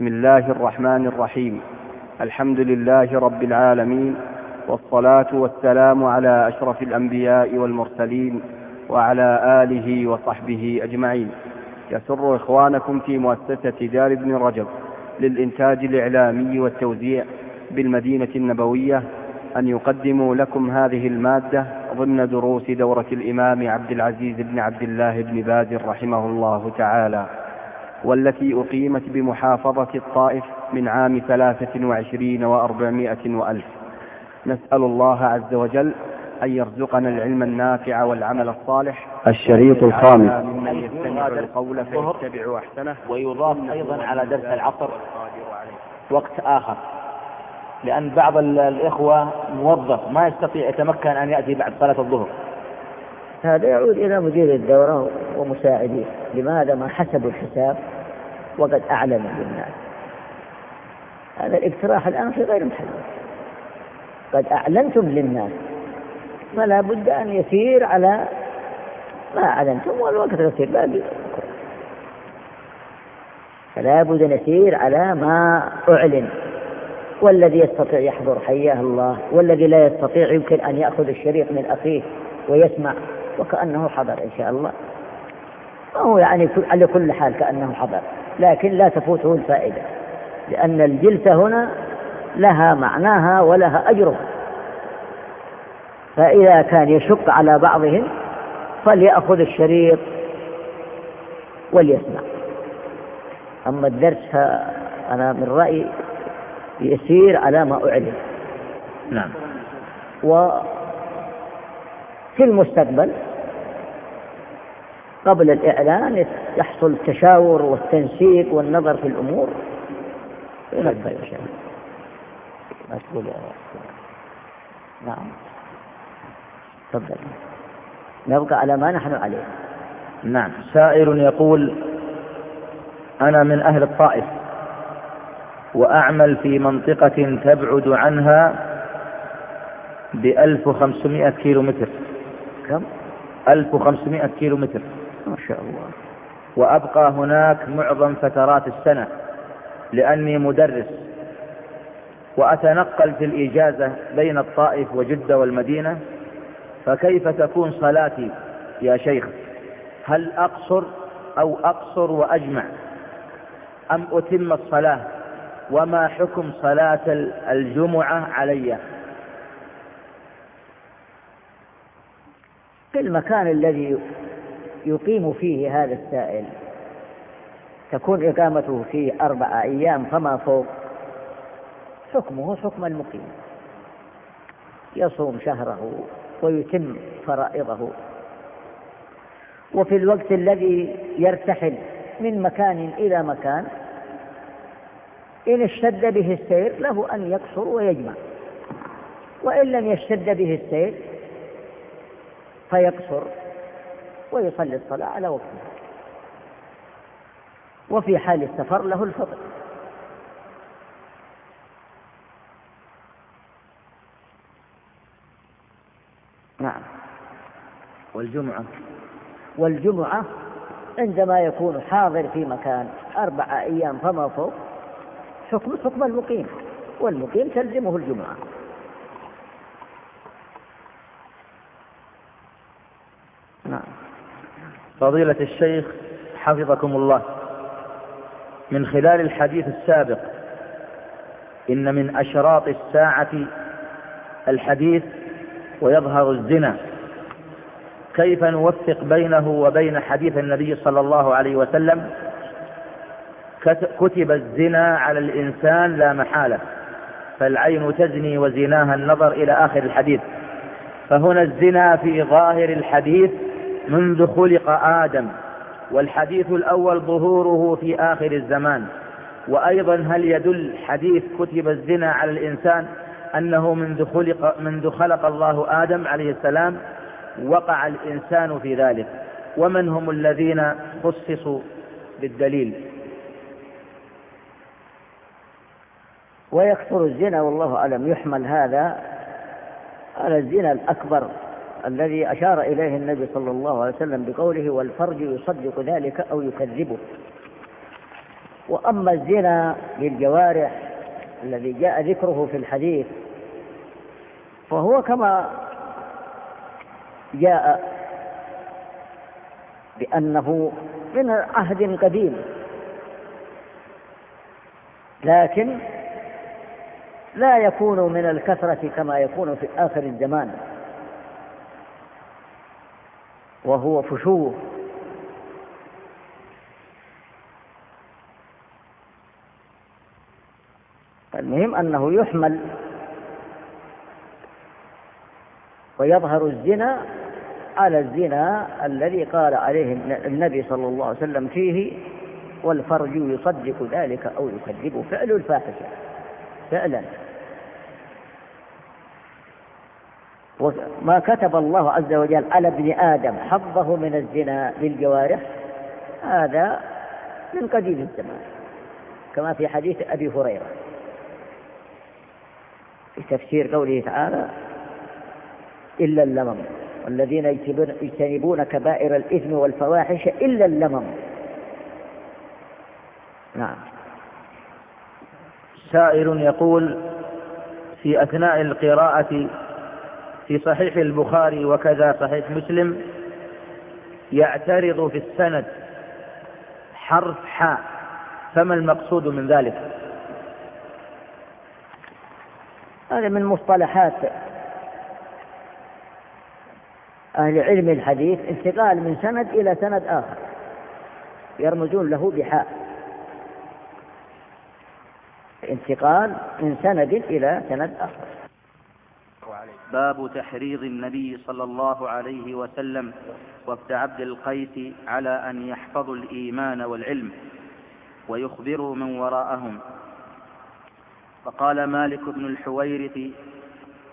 بسم الله الرحمن الرحيم. الحمد لله رب العالمين والصلاة والسلام على أشرف الأنبياء والمرسلين وعلى آله وصحبه أجمعين. يسر إخوانكم في مؤسسة دار ابن رجب للإنتاج الإعلامي والتوزيع بالمدينة النبوية أن يقدموا لكم هذه المادة ضمن دروس دورة الإمام عبد العزيز بن عبد الله بن باز رحمه الله تعالى. والتي أقيمت بمحافظة الطائف من عام ثلاثة وعشرين وأربعمائة وألف. نسأل الله عز وجل أن يرزقنا العلم النافع والعمل الصالح. الشريط الخامس. ممن يستمع القول فيتبع أحسنه. ويضاف أيضا على درس العصر. وقت آخر. لأن بعض الإخوة موظف ما يستطيع يتمكن أن يأتي بعد صلاة الظهر. هذا يعود إلى مدير الدورة ومساعديه. لماذا؟ ما حسبوا الحساب. وقد أعلنوا للناس هذا الاقتراح الآن في غير محله قد أعلنتم للناس فلا بد أن يسير على ما أعلنتم والوقت يسير. باقي فلا بد نسير على ما أعلن. والذي يستطيع يحضر حياه الله والذي لا يستطيع يمكن أن يأخذ الشريط من أخيه ويسمع وكأنه حضر إن شاء الله. هو يعني على كل حال كأنه حضر. لكن لا تفوته الفائدة لأن الجلسة هنا لها معناها ولها أجرها فإذا كان يشق على بعضهم فليأخذ الشريط وليسمع. أما الدرس أنا من رأيي يسير على ما أعلن. نعم. وفي المستقبل قبل الإعلان يحصل التشاور والتنسيق والنظر في الأمور. ينبه مسؤول نعم. تفضل. نبقى على ما نحن عليه. نعم. سائل يقول أنا من أهل الطائف وأعمل في منطقة تبعد عنها بألف وخمسمائة كيلو متر كم؟ ألف وخمسمائة كيلو متر ما شاء الله. وأبقى هناك معظم فترات السنة لأني مدرس. وأتنقل في الإجازة بين الطائف وجدة والمدينة. فكيف تكون صلاتي يا شيخ؟ هل أقصر أو أقصر وأجمع؟ أم أتم الصلاة؟ وما حكم صلاة الجمعة علي؟ في المكان الذي يقيم فيه هذا السائل. تكون إقامته فيه أربع أيام فما فوق؟ حكمه حكم المقيم. يصوم شهره ويتم فرائضه. وفي الوقت الذي يرتحل من مكان إلى مكان إن اشتد به السير له أن يقصر ويجمع. وإن لم يشتد به السير فيقصر. ويصلي الصلاة على وقتها وفي حال السفر له الفضل نعم. والجمعة. والجمعة عندما يكون حاضر في مكان أربع أيام فما فوق حكم حكم المقيم والمقيم تلزمه الجمعة نعم فضيلة الشيخ حفظكم الله. من خلال الحديث السابق إن من أشراط الساعة الحديث ويظهر الزنا. كيف نوفق بينه وبين حديث النبي صلى الله عليه وسلم؟ كتب الزنا على الإنسان لا محالة فالعين تزني وزناها النظر إلى آخر الحديث. فهنا الزنا في ظاهر الحديث منذ خلق آدم والحديث الأول ظهوره في آخر الزمان. وأيضا هل يدل حديث كتب الزنا على الإنسان أنه منذ خلق, منذ خلق الله آدم عليه السلام وقع الإنسان في ذلك. ومن هم الذين خصصوا بالدليل؟ ويكثر الزنا والله أعلم. يحمل هذا على الزنا الأكبر. الذي أشار إليه النبي صلى الله عليه وسلم بقوله والفرج يصدق ذلك أو يكذبه. وأما الزنا بالجوارح الذي جاء ذكره في الحديث فهو كما جاء بأنه من عهد قديم. لكن لا يكون من الكثرة كما يكون في آخر الزمان. وهو فشوه. المهم أنه يحمل ويظهر الزنا على الزنا الذي قال عليه النبي صلى الله عليه وسلم فيه والفرج يصدق ذلك أو يكذب فعل الفاحشة. فعلا. وما كتب الله عز وجل على ابن آدم حظه من الزنا بالجوارح هذا من قديم الزمان كما في حديث أبي هريرة. في تفسير قوله تعالى إلا اللمم والذين يجتنبون كبائر الإثم والفواحش إلا اللمم. نعم. سائل يقول في أثناء القراءة في صحيح البخاري وكذا صحيح مسلم يعترض في السند حرف حاء. فما المقصود من ذلك؟ هذا من مصطلحات أهل علم الحديث انتقال من سند إلى سند آخر يرمزون له بحاء. انتقال من سند إلى سند آخر. باب تحريض النبي صلى الله عليه وسلم وابن عبد القيس على أن يحفظوا الإيمان والعلم ويخبروا من وراءهم. فقال مالك بن الحويرث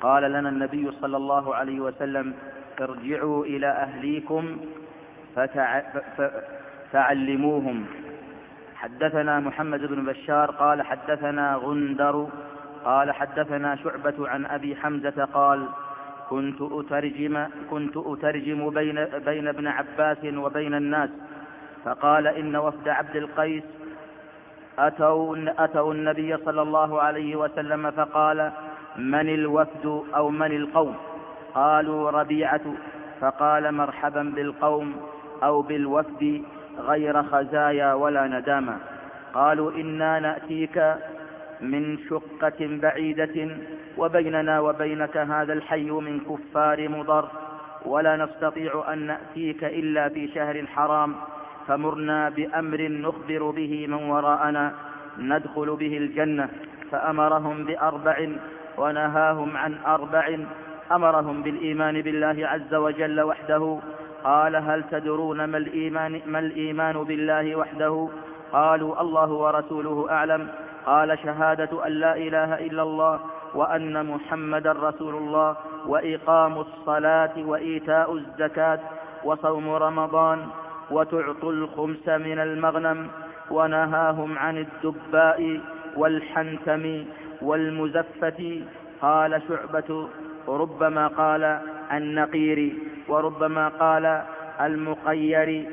قال لنا النبي صلى الله عليه وسلم ارجعوا إلى أهليكم فتع... فعلموهم. حدثنا محمد بن بشار قال حدثنا غندر قال حدثنا شعبة عن أبي حمزة قال كنت أترجم كنت أترجم بين بين ابن عباس وبين الناس فقال إن وفد عبد القيس. أتوا أتوا النبي صلى الله عليه وسلم فقال من الوفد أو من القوم؟ قالوا ربيعة. فقال مرحبا بالقوم أو بالوفد غير خزايا ولا ندامة. قالوا إنا نأتيك من شقة بعيدة وبيننا وبينك هذا الحي من كفار مضر. ولا نستطيع أن نأتيك إلا في شهر حرام فمرنا بأمر نخبر به من وراءنا. ندخل به الجنة. فأمرهم بأربع ونهاهم عن أربع. أمرهم بالإيمان بالله عز وجل وحده. قال هل تدرون ما الإيمان, ما الإيمان بالله وحده؟ قالوا الله ورسوله أعلم. قال شهادة أن لا إله إلا الله وأن محمدا رسول الله وإقام الصلاة وإيتاء الزكاة وصوم رمضان وتعطوا الخمس من المغنم ونهاهم عن الدباء والحنتم والمزفة. قال شعبة ربما قال النقير وربما قال المقير.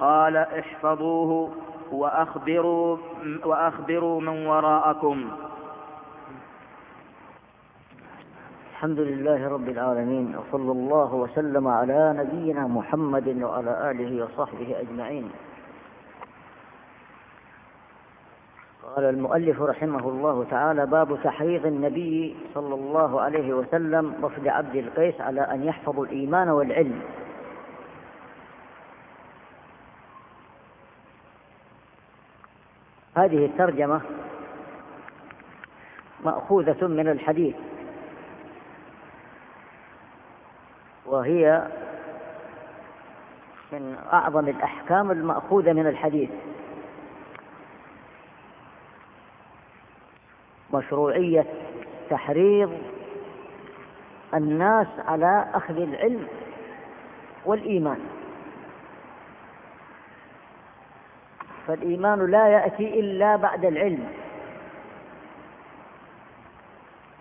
قال احفظوه وأخبروا, وأخبروا من وراءكم. الحمد لله رب العالمين وصلى الله وسلم على نبينا محمد وعلى آله وصحبه أجمعين. قال المؤلف رحمه الله تعالى باب تحريض النبي صلى الله عليه وسلم وفد عبد القيس على أن يحفظوا الإيمان والعلم. هذه الترجمة مأخوذة من الحديث وهي من أعظم الأحكام المأخوذة من الحديث. مشروعية تحريض الناس على أخذ العلم والإيمان. فالإيمان لا يأتي إلا بعد العلم.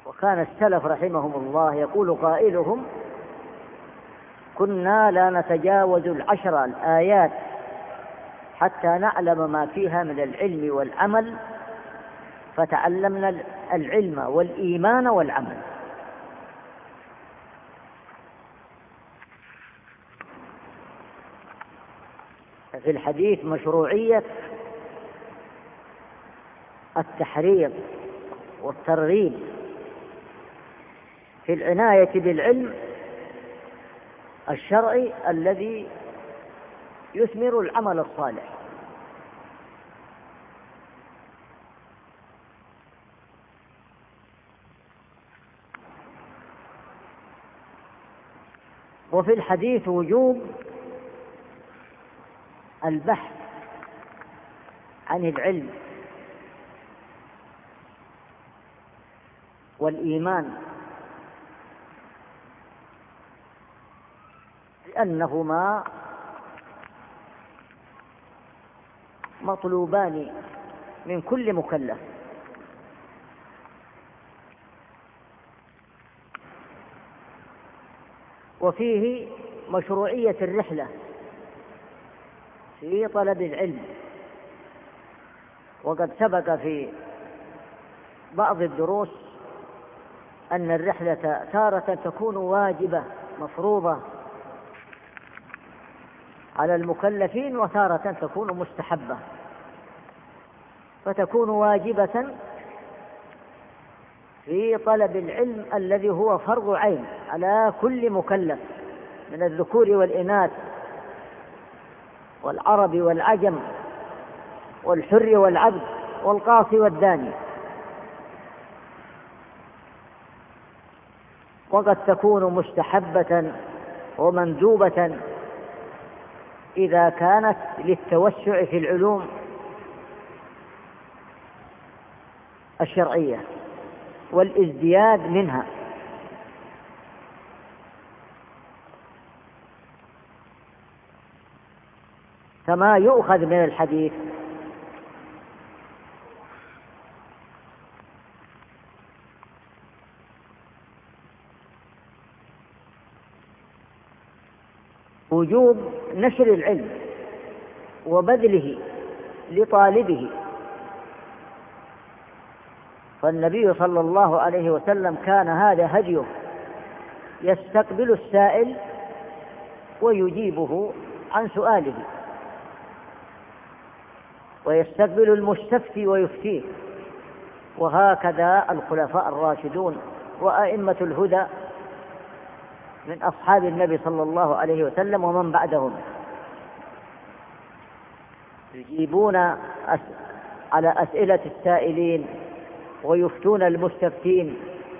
وكان السلف رحمهم الله يقول قائلهم كنا لا نتجاوز العشر الآيات حتى نعلم ما فيها من العلم والعمل فتعلمنا العلم والإيمان والعمل. في الحديث مشروعية التحريض والترغيب في العناية بالعلم الشرعي الذي يثمر العمل الصالح. وفي الحديث وجوب البحث عن العلم والإيمان لأنهما مطلوبان من كل مكلف. وفيه مشروعية الرحلة. في طلب العلم. وقد سبق في بعض الدروس أن الرحلة تارة تكون واجبة مفروضة على المكلفين وتارة تكون مستحبة. فتكون واجبة في طلب العلم الذي هو فرض عين على كل مكلف من الذكور والإناث. والعرب والعجم والحر والعبد والقاصي والداني. وقد تكون مستحبة ومندوبة إذا كانت للتوسع في العلوم الشرعية والازدياد منها. كما يؤخذ من الحديث. وجوب نشر العلم وبذله لطالبه. فالنبي صلى الله عليه وسلم كان هذا هديه يستقبل السائل ويجيبه عن سؤاله. ويستقبل المستفتي ويفتيه. وهكذا الخلفاء الراشدون وأئمة الهدى من أصحاب النبي صلى الله عليه وسلم ومن بعدهم. يجيبون على أسئلة السائلين ويفتون المستفتين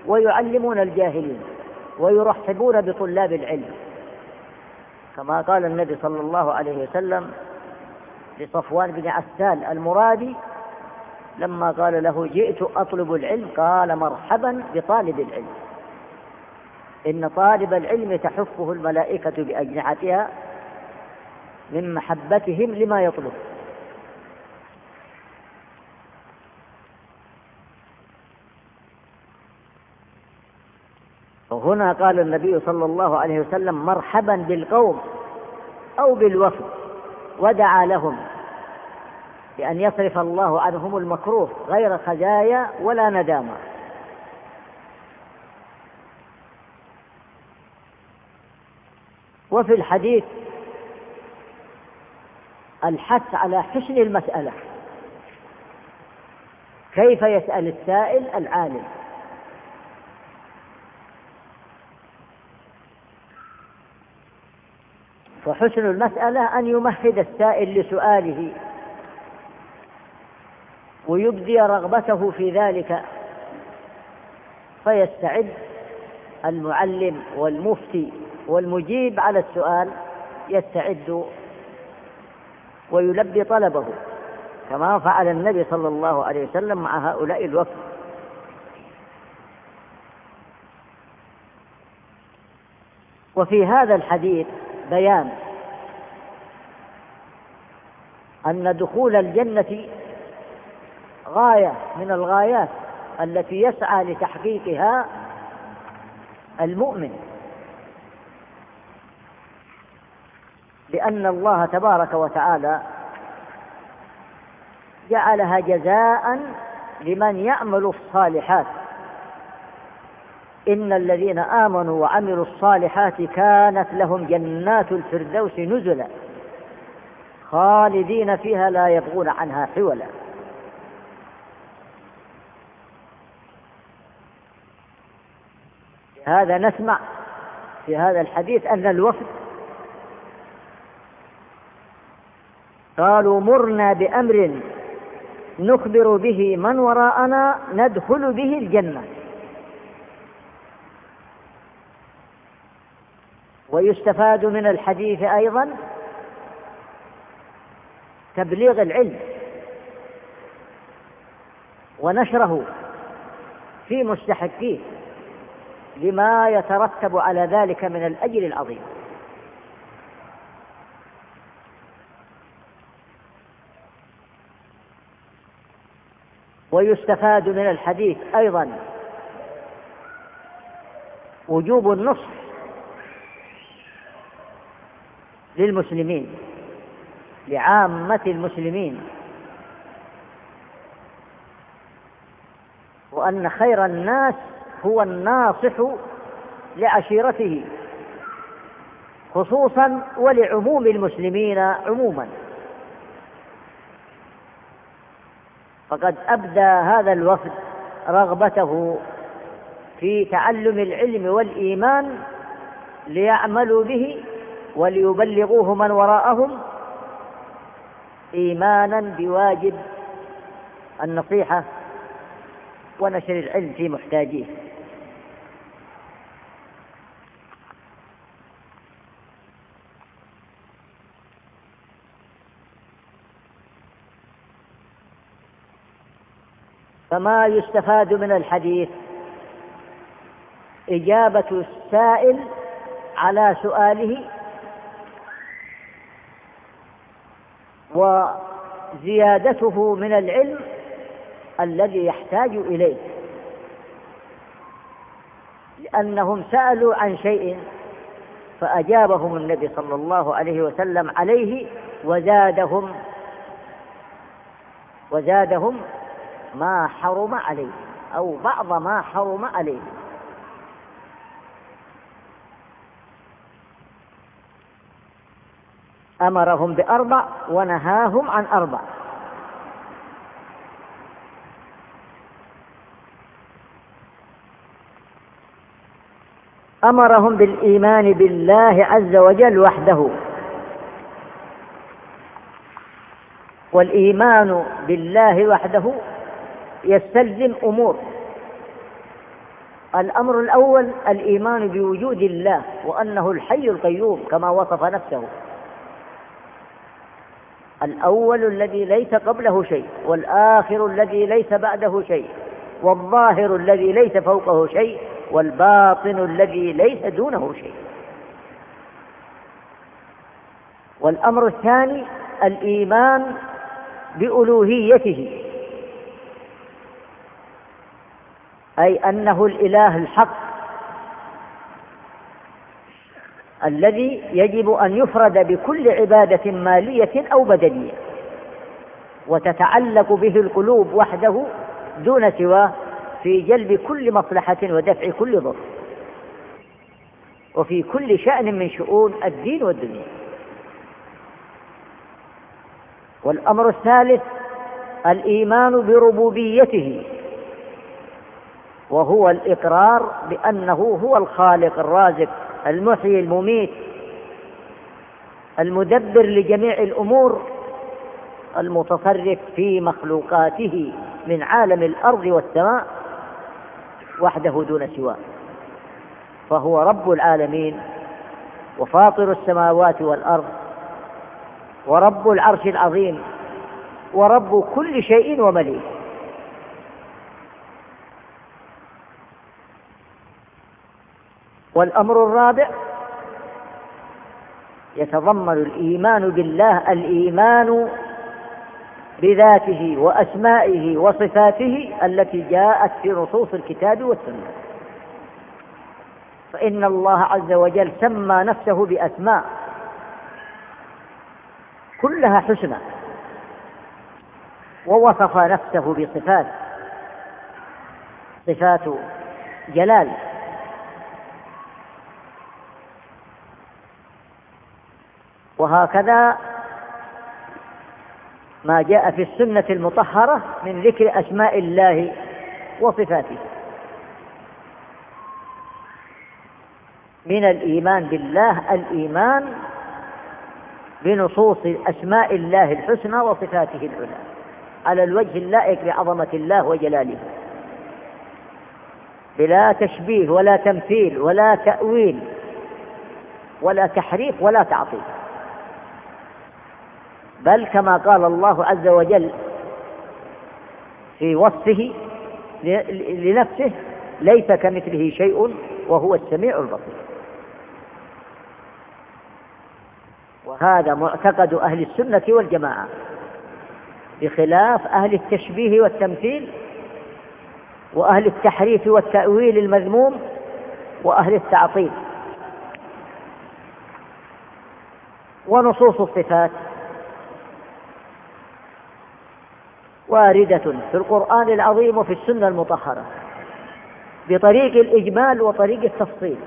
ويعلمون الجاهلين ويرحبون بطلاب العلم. كما قال النبي صلى الله عليه وسلم لصفوان بن عسال المرادي لما قال له جئت أطلب العلم قال مرحبا بطالب العلم. إن طالب العلم تحفه الملائكة بأجنحتها من محبتهم لما يطلب. وهنا قال النبي صلى الله عليه وسلم مرحبا بالقوم أو بالوفد ودعا لهم. بأن يصرف الله عنهم المكروه غير خزايا ولا ندامة. وفي الحديث الحث على حسن المسألة. كيف يسأل السائل؟ العالم. فحسن المسألة أن يمهد السائل لسؤاله. ويبدي رغبته في ذلك فيستعد المعلم والمفتي والمجيب على السؤال يستعد ويلبي طلبه كما فعل النبي صلى الله عليه وسلم مع هؤلاء الوفد. وفي هذا الحديث بيان أن دخول الجنة غاية من الغايات التي يسعى لتحقيقها المؤمن. لأن الله تبارك وتعالى جعلها جزاء لمن يعمل الصالحات. إن الذين آمنوا وعملوا الصالحات كانت لهم جنات الفردوس نزلا خالدين فيها لا يبغون عنها حولا. هذا نسمع في هذا الحديث أن الوفد قالوا مرنا بأمر نخبر به من وراءنا ندخل به الجنة. ويستفاد من الحديث أيضا تبليغ العلم ونشره في مستحقيه. لما يترتب على ذلك من الأجر العظيم. ويستفاد من الحديث أيضا وجوب النصح للمسلمين لعامة المسلمين وأن خير الناس هو الناصح لعشيرته خصوصا ولعموم المسلمين عموما. فقد أبدى هذا الوفد رغبته في تعلم العلم والإيمان ليعملوا به وليبلغوه من وراءهم إيمانا بواجب النصيحة ونشر العلم في محتاجيه. فما يستفاد من الحديث؟ إجابة السائل على سؤاله وزيادته من العلم الذي يحتاج إليه لأنهم سألوا عن شيء فأجابهم النبي صلى الله عليه وسلم عليه وزادهم وزادهم ما حرم عليه أو بعض ما حرم عليه. أمرهم بأربع ونهاهم عن أربع. أمرهم بالإيمان بالله عز وجل وحده. والإيمان بالله وحده يستلزم أمور. الأمر الأول الإيمان بوجود الله وأنه الحي القيوم كما وصف نفسه. الأول الذي ليس قبله شيء والآخر الذي ليس بعده شيء والظاهر الذي ليس فوقه شيء والباطن الذي ليس دونه شيء. والأمر الثاني الإيمان بألوهيته. أي أنه الإله الحق الذي يجب أن يفرد بكل عبادة مالية أو بدنية وتتعلق به القلوب وحده دون سواه في جلب كل مصلحة ودفع كل ضر وفي كل شأن من شؤون الدين والدنيا. والأمر الثالث الإيمان بربوبيته. وهو الإقرار بأنه هو الخالق الرازق المحيي المميت المدبر لجميع الأمور المتصرف في مخلوقاته من عالم الأرض والسماء وحده دون سواه. فهو رب العالمين وفاطر السماوات والأرض ورب العرش العظيم ورب كل شيء ومليك. والأمر الرابع يتضمن الإيمان بالله الإيمان بذاته وأسمائه وصفاته التي جاءت في نصوص الكتاب والسنة. فإن الله عز وجل سمى نفسه بأسماء كلها حسنى ووصف نفسه بصفات صفات جلال وهكذا ما جاء في السنة المطهرة من ذكر أسماء الله وصفاته. من الإيمان بالله الإيمان بنصوص أسماء الله الحسنى وصفاته العلى على الوجه اللائق بعظمة الله وجلاله. بلا تشبيه ولا تمثيل ولا تأويل ولا تحريف ولا تعطيل. بل كما قال الله عز وجل في وصفه لنفسه ليس كمثله شيء وهو السميع البصير. وهذا معتقد أهل السنة والجماعة بخلاف أهل التشبيه والتمثيل وأهل التحريف والتأويل المذموم وأهل التعطيل. ونصوص الصفات واردة في القرآن العظيم وفي السنة المطهرة. بطريق الإجمال وطريق التفصيل.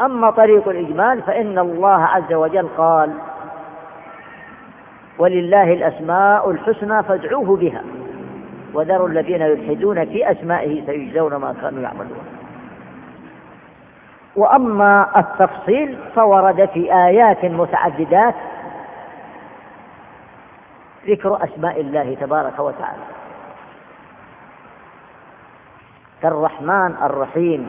أما طريق الإجمال فإن الله عز وجل قال ولله الأسماء الحسنى فادعوه بها وذروا الذين يلحدون في أسمائه سيجزون ما كانوا يعملون. وأما التفصيل فورد في آيات متعددات ذكر أسماء الله تبارك وتعالى. كالرحمن الرحيم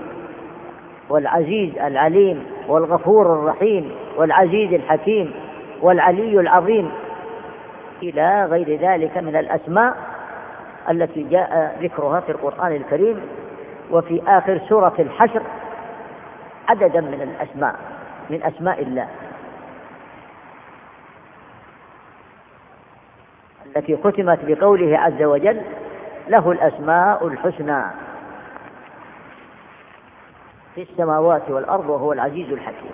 والعزيز العليم والغفور الرحيم والعزيز الحكيم والعلي العظيم. إلى غير ذلك من الأسماء التي جاء ذكرها في القرآن الكريم وفي آخر سورة الحشر عددا من الأسماء من أسماء الله. التي ختمت بقوله عز وجل له الأسماء الحسنى. في السماوات والأرض وهو العزيز الحكيم.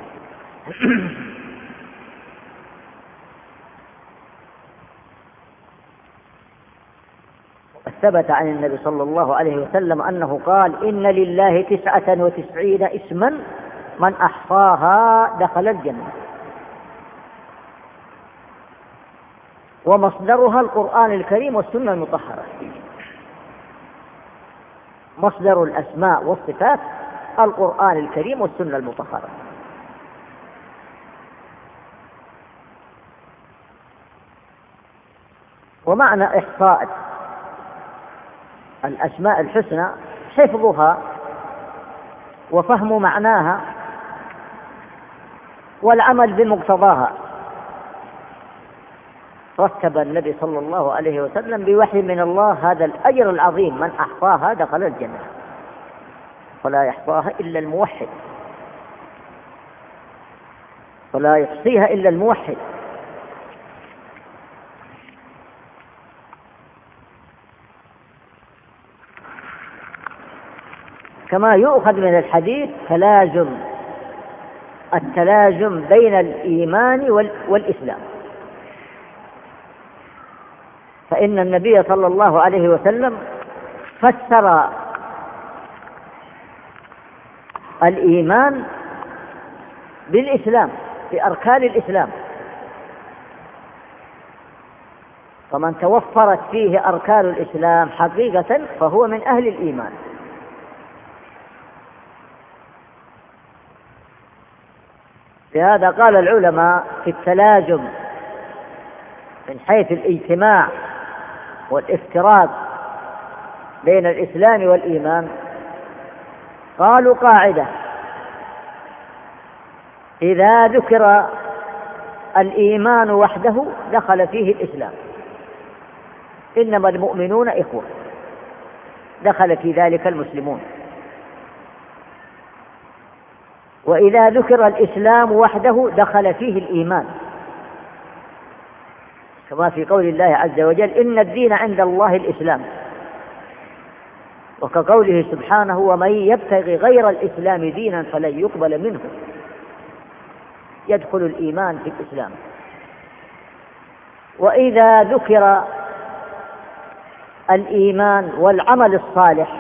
ثبت عن النبي صلى الله عليه وسلم أنه قال إن لله تسعة وتسعين اسما من أحصاها دخل الجنة. ومصدرها القرآن الكريم والسنة المطهرة. مصدر الأسماء والصفات القرآن الكريم والسنة المطهرة. ومعنى إحصاء الأسماء الحسنى حفظها وفهم معناها والعمل بمقتضاها. رتب النبي صلى الله عليه وسلم بوحي من الله هذا الأجر العظيم. من أحصاها دخل الجنة. ولا يحصاها إلا الموحد. ولا يحصيها إلا الموحد. كما يؤخذ من الحديث تلازم التلازم بين الإيمان والإسلام. فإن النبي صلى الله عليه وسلم فسر الإيمان بالإسلام بأركان الإسلام. فمن توفرت فيه أركان الإسلام حقيقة فهو من أهل الإيمان. لهذا قال العلماء في التلازم من حيث الاجتماع والافتراض بين الإسلام والإيمان قالوا قاعدة. إذا ذكر الإيمان وحده دخل فيه الإسلام. إنما المؤمنون إخوة. دخل في ذلك المسلمون. وإذا ذكر الإسلام وحده دخل فيه الإيمان. كما في قول الله عز وجل إن الدين عند الله الإسلام. وكقوله سبحانه ومن يبتغي غير الإسلام دينا فلن يقبل منه. يدخل الإيمان في الإسلام. وإذا ذكر الإيمان والعمل الصالح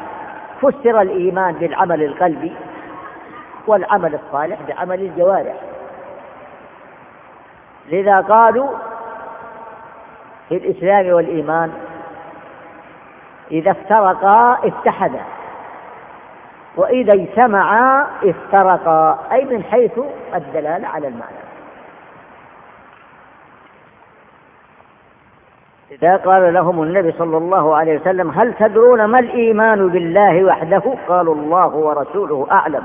فسر الإيمان بالعمل القلبي والعمل الصالح بعمل الجوارح. لذا قالوا في الإسلام والإيمان. إذا افترقا اتحدا وإذا اجتمعا افترقا أي من حيث الدلالة على المعنى. إذا قال لهم النبي صلى الله عليه وسلم هل تدرون ما الإيمان بالله وحده؟ قالوا الله ورسوله أعلم.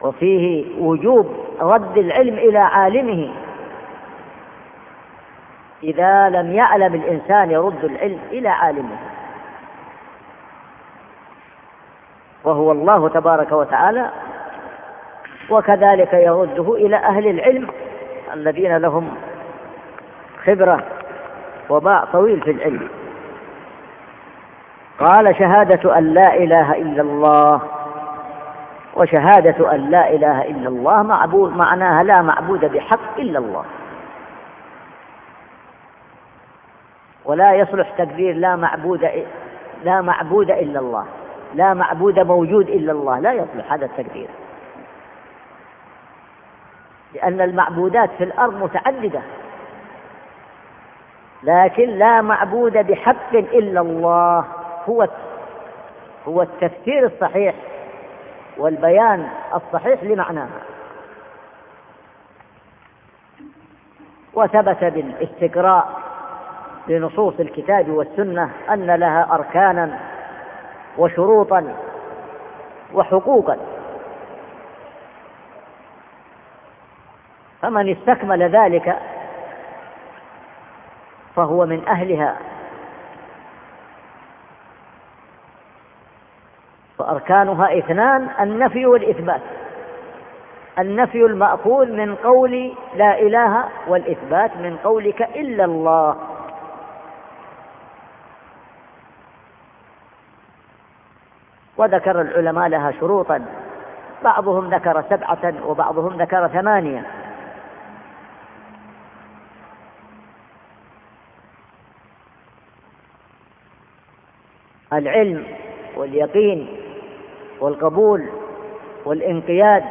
وفيه وجوب رد العلم إلى عالمه. إذا لم يعلم الإنسان يرد العلم إلى عالمه. وهو الله تبارك وتعالى وكذلك يرده إلى أهل العلم الذين لهم خبرة وباع طويل في العلم. قال شهادة أن لا إله إلا الله وشهادة أن لا إله إلا الله معبود معناها لا معبود بحق إلا الله. ولا يصلح تقدير لا معبود لا معبود إلا الله. لا معبود موجود إلا الله. لا يصلح هذا التقدير لأن المعبودات في الأرض متعددة. لكن لا معبود بحق إلا الله. هو هو التفسير الصحيح والبيان الصحيح لمعناها. وثبت بالإستقراء لنصوص الكتاب والسنة أن لها أركانا وشروطا وحقوقا. فمن استكمل ذلك فهو من أهلها. فأركانها اثنان النفي والإثبات. النفي المأخوذ من قول لا إله والإثبات من قولك إلا الله. وذكر العلماء لها شروطا. بعضهم ذكر سبعة وبعضهم ذكر ثمانية. العلم واليقين والقبول والانقياد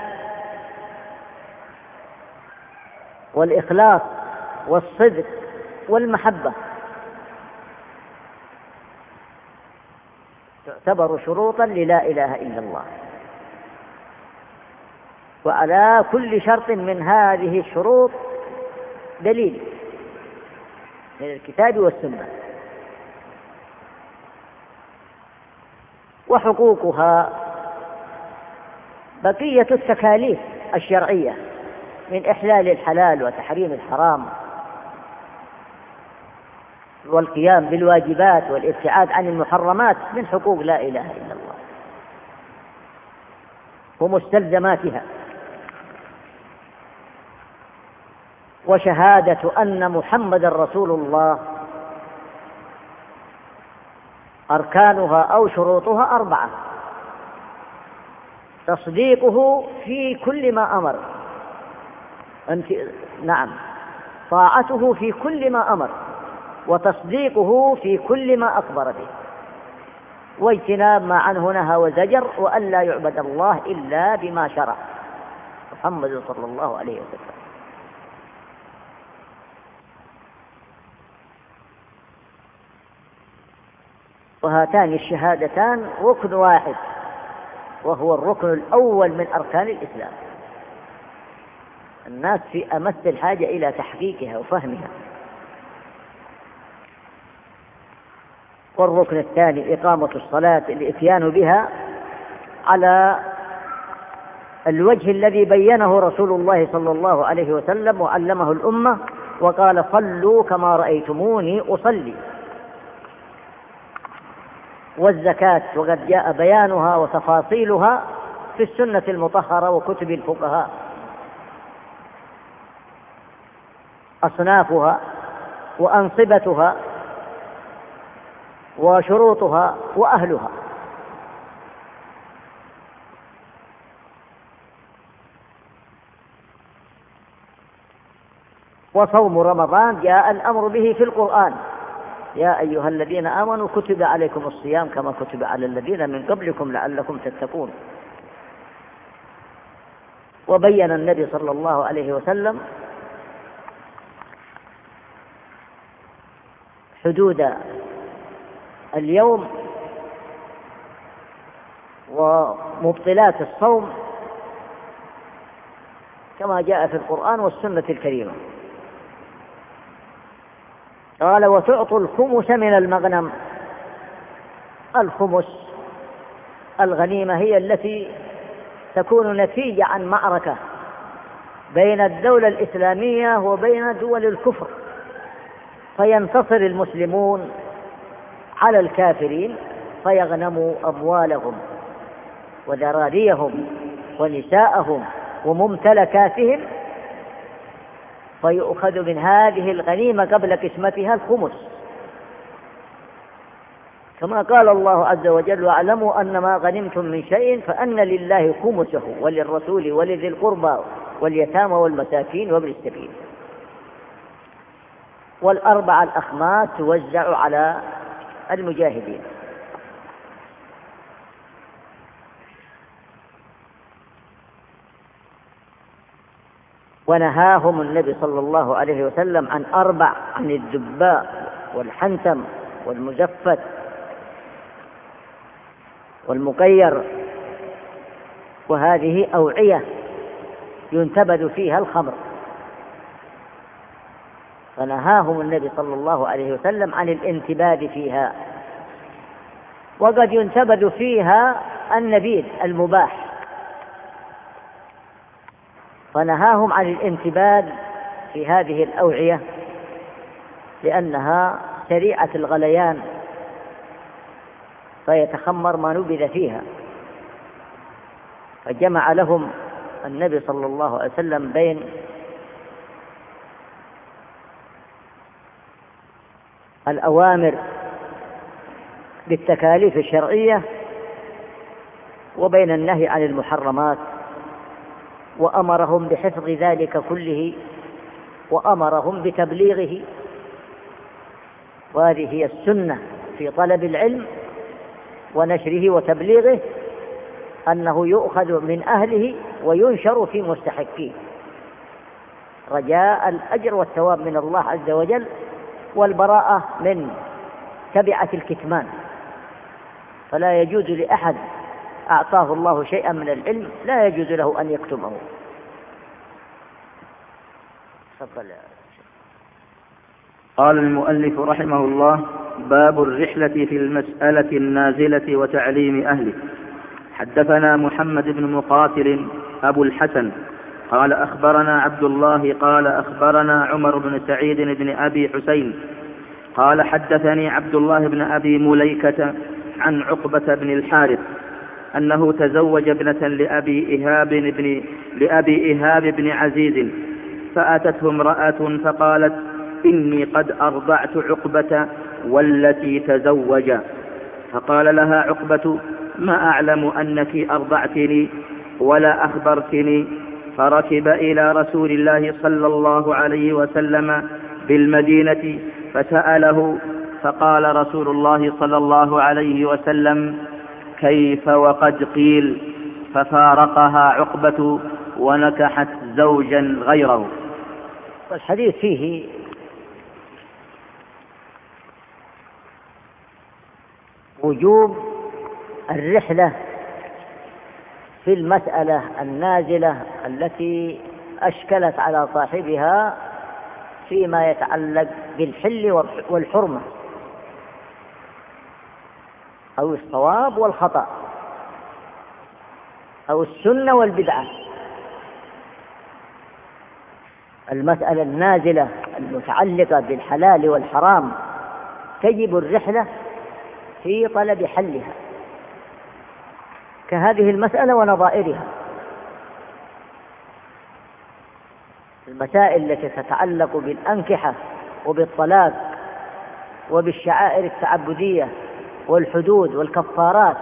والإخلاص والصدق والمحبة. تعتبر شروطا للا إله إلا الله. وعلى كل شرط من هذه الشروط دليل من الكتاب والسنة. وحقوقها بقية التكاليف الشرعية من إحلال الحلال وتحريم الحرام. والقيام بالواجبات والابتعاد عن المحرمات من حقوق لا إله إلا الله. ومستلزماتها. وشهادة أن محمد رسول الله أركانها أو شروطها أربعة. تصديقه في كل ما أمر. أنت نعم. طاعته في كل ما أمر. وتصديقه في كل ما أخبر به. واجتناب ما عنه نهى وزجر وأن لا يعبد الله إلا بما شرع. محمد صلى الله عليه وسلم. وهاتان الشهادتان ركن واحد وهو الركن الأول من أركان الإسلام. الناس في أمس الحاجة إلى تحقيقها وفهمها. والركن الثاني إقامة الصلاة الإتيان بها على الوجه الذي بينه رسول الله صلى الله عليه وسلم وعلمه الأمة وقال صلوا كما رأيتموني أصلي. والزكاة وقد جاء بيانها وتفاصيلها في السنة المطهرة وكتب الفقهاء. أصنافها وأنصبتها وشروطها وأهلها. وصوم رمضان جاء الأمر به في القرآن. يا أيها الذين آمنوا كتب عليكم الصيام كما كتب على الذين من قبلكم لعلكم تتقون. وبين النبي صلى الله عليه وسلم حدود اليوم ومبطلات الصوم كما جاء في القرآن والسنة الكريمة. قال وتعطوا الخمس من المغنم. الخمس الغنيمة هي التي تكون نتيجة عن معركة بين الدولة الإسلامية وبين دول الكفر. فينتصر المسلمون على الكافرين فيغنموا أموالهم وذراريهم ونساءهم وممتلكاتهم فيؤخذ من هذه الغنيمة قبل قسمتها الخمس. كما قال الله عز وجل واعلموا أن ما غنمتم من شيء فأن لله خمسه وللرسول ولذي القربى واليتامى والمساكين وابن السبيل. والأربعة الأخماس توزع على المجاهدين. ونهاهم النبي صلى الله عليه وسلم عن أربع عن الدباء والحنتم والمزفت والمقير. وهذه أوعية ينتبذ فيها الخمر. فنهاهم النبي صلى الله عليه وسلم عن الانتباد فيها. وقد ينتبذ فيها النبيذ المباح. فنهاهم عن الانتباد في هذه الأوعية لأنها سريعة الغليان فيتخمر ما نبذ فيها. فجمع لهم النبي صلى الله عليه وسلم بين الأوامر بالتكاليف الشرعية وبين النهي عن المحرمات وأمرهم بحفظ ذلك كله وأمرهم بتبليغه. وهذه هي السنة في طلب العلم ونشره وتبليغه أنه يؤخذ من أهله وينشر في مستحقيه. رجاء الأجر والثواب من الله عز وجل والبراءة من تبعة الكتمان. فلا يجوز لأحد أعطاه الله شيئا من العلم لا يجوز له أن يكتمه. قال المؤلف رحمه الله باب الرحلة في المسألة النازلة وتعليم أهله. حدثنا محمد بن مقاتل أبو الحسن قال أخبرنا عبد الله قال أخبرنا عمر بن سعيد بن أبي حسين قال حدثني عبد الله بن أبي مليكة عن عقبة بن الحارث أنه تزوج ابنة لأبي إيهاب بن لأبي إيهاب بن عزيز فأتته امرأة فقالت إني قد أرضعت عقبة والتي تزوج فقال لها عقبة ما أعلم أنك أرضعتني ولا أخبرتني فركب إلى رسول الله صلى الله عليه وسلم بالمدينة فسأله فقال رسول الله صلى الله عليه وسلم كيف وقد قيل؟ ففارقها عقبة ونكحت زوجا غيره. الحديث فيه وجوب الرحلة في المسألة النازلة التي أشكلت على صاحبها فيما يتعلق بالحل والحرمة. أو الصواب والخطأ. أو السنة والبدعة. المسألة النازلة المتعلقة بالحلال والحرام تجب الرحلة في طلب حلها. كهذه المسألة ونظائرها. المسائل التي تتعلق بالأنكحة وبالطلاق وبالشعائر التعبدية والحدود والكفارات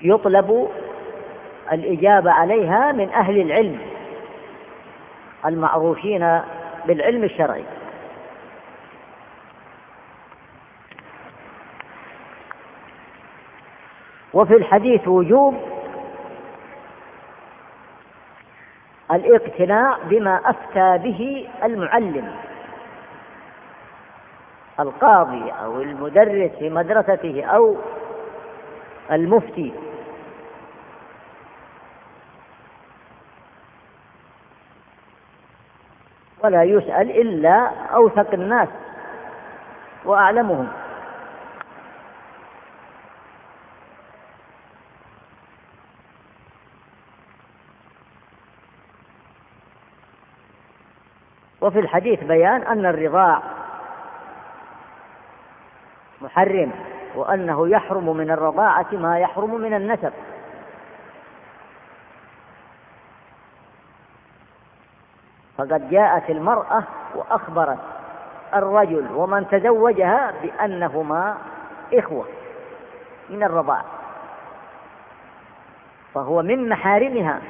يطلب الإجابة عليها من أهل العلم المعروفين بالعلم الشرعي. وفي الحديث وجوب الاقتناع بما أفتى به المعلم. القاضي أو المدرس في مدرسته أو المفتي. ولا يسأل إلا أوثق الناس وأعلمهم. وفي الحديث بيان أن الرضاع محرم وأنه يحرم من الرضاعة ما يحرم من النسب. فقد جاءت المرأة وأخبرت الرجل ومن تزوجها بأنهما إخوة من الرضاعة فهو من محارمها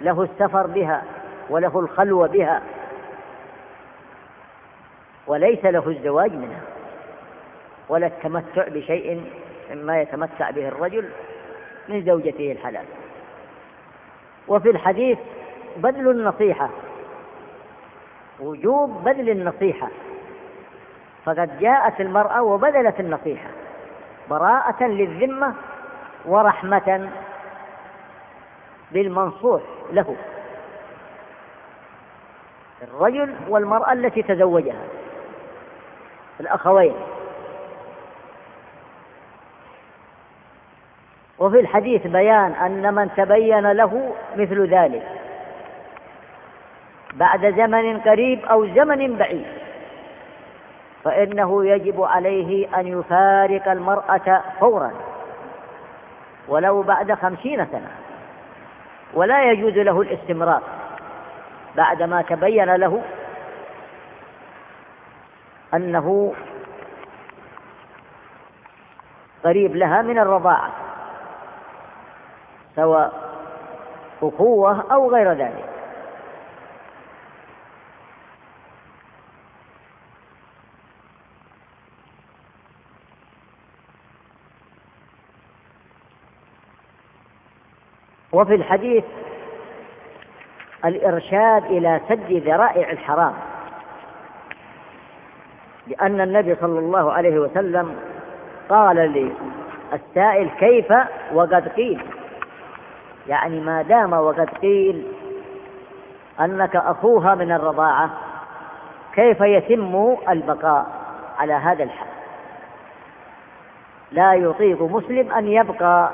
له السفر بها وله الخلوة بها وليس له الزواج منها ولا التمتع بشيء مما يتمتع به الرجل من زوجته الحلال. وفي الحديث بذل النصيحة وجوب بذل النصيحة. فقد جاءت المرأة وبذلت النصيحة براءة للذمة ورحمة بالمنصوح له. الرجل والمرأة التي تزوجها. الأخوين. وفي الحديث بيان أن من تبين له مثل ذلك. بعد زمن قريب أو زمن بعيد فإنه يجب عليه أن يفارق المرأة فورا ولو بعد خمسين سنة ولا يجوز له الاستمرار. بعدما تبين له أنه قريب لها من الرضاعة سواء أخوة أو غير ذلك. وفي الحديث الإرشاد إلى سد ذرائع الحرام. لأن النبي صلى الله عليه وسلم قال للسائل كيف وقد قيل؟ يعني ما دام وقد قيل أنك أخوها من الرضاعة كيف يتم البقاء على هذا الحال؟ لا يطيق مسلم أن يبقى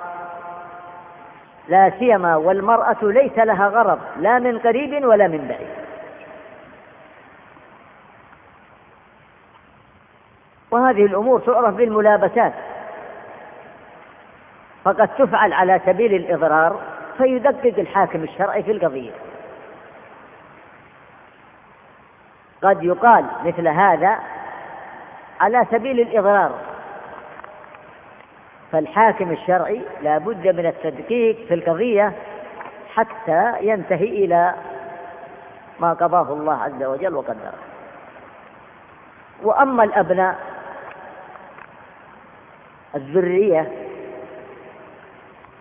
لا سيما والمرأة ليس لها غرض لا من قريب ولا من بعيد. وهذه الأمور تعرف بالملابسات. فقد تفعل على سبيل الإضرار فيدقق الحاكم الشرعي في القضية. قد يقال مثل هذا على سبيل الإضرار. فالحاكم الشرعي لا بد من التدقيق في القضية حتى ينتهي إلى ما قضاه الله عز وجل وقدره. وأما الأبناء الذرية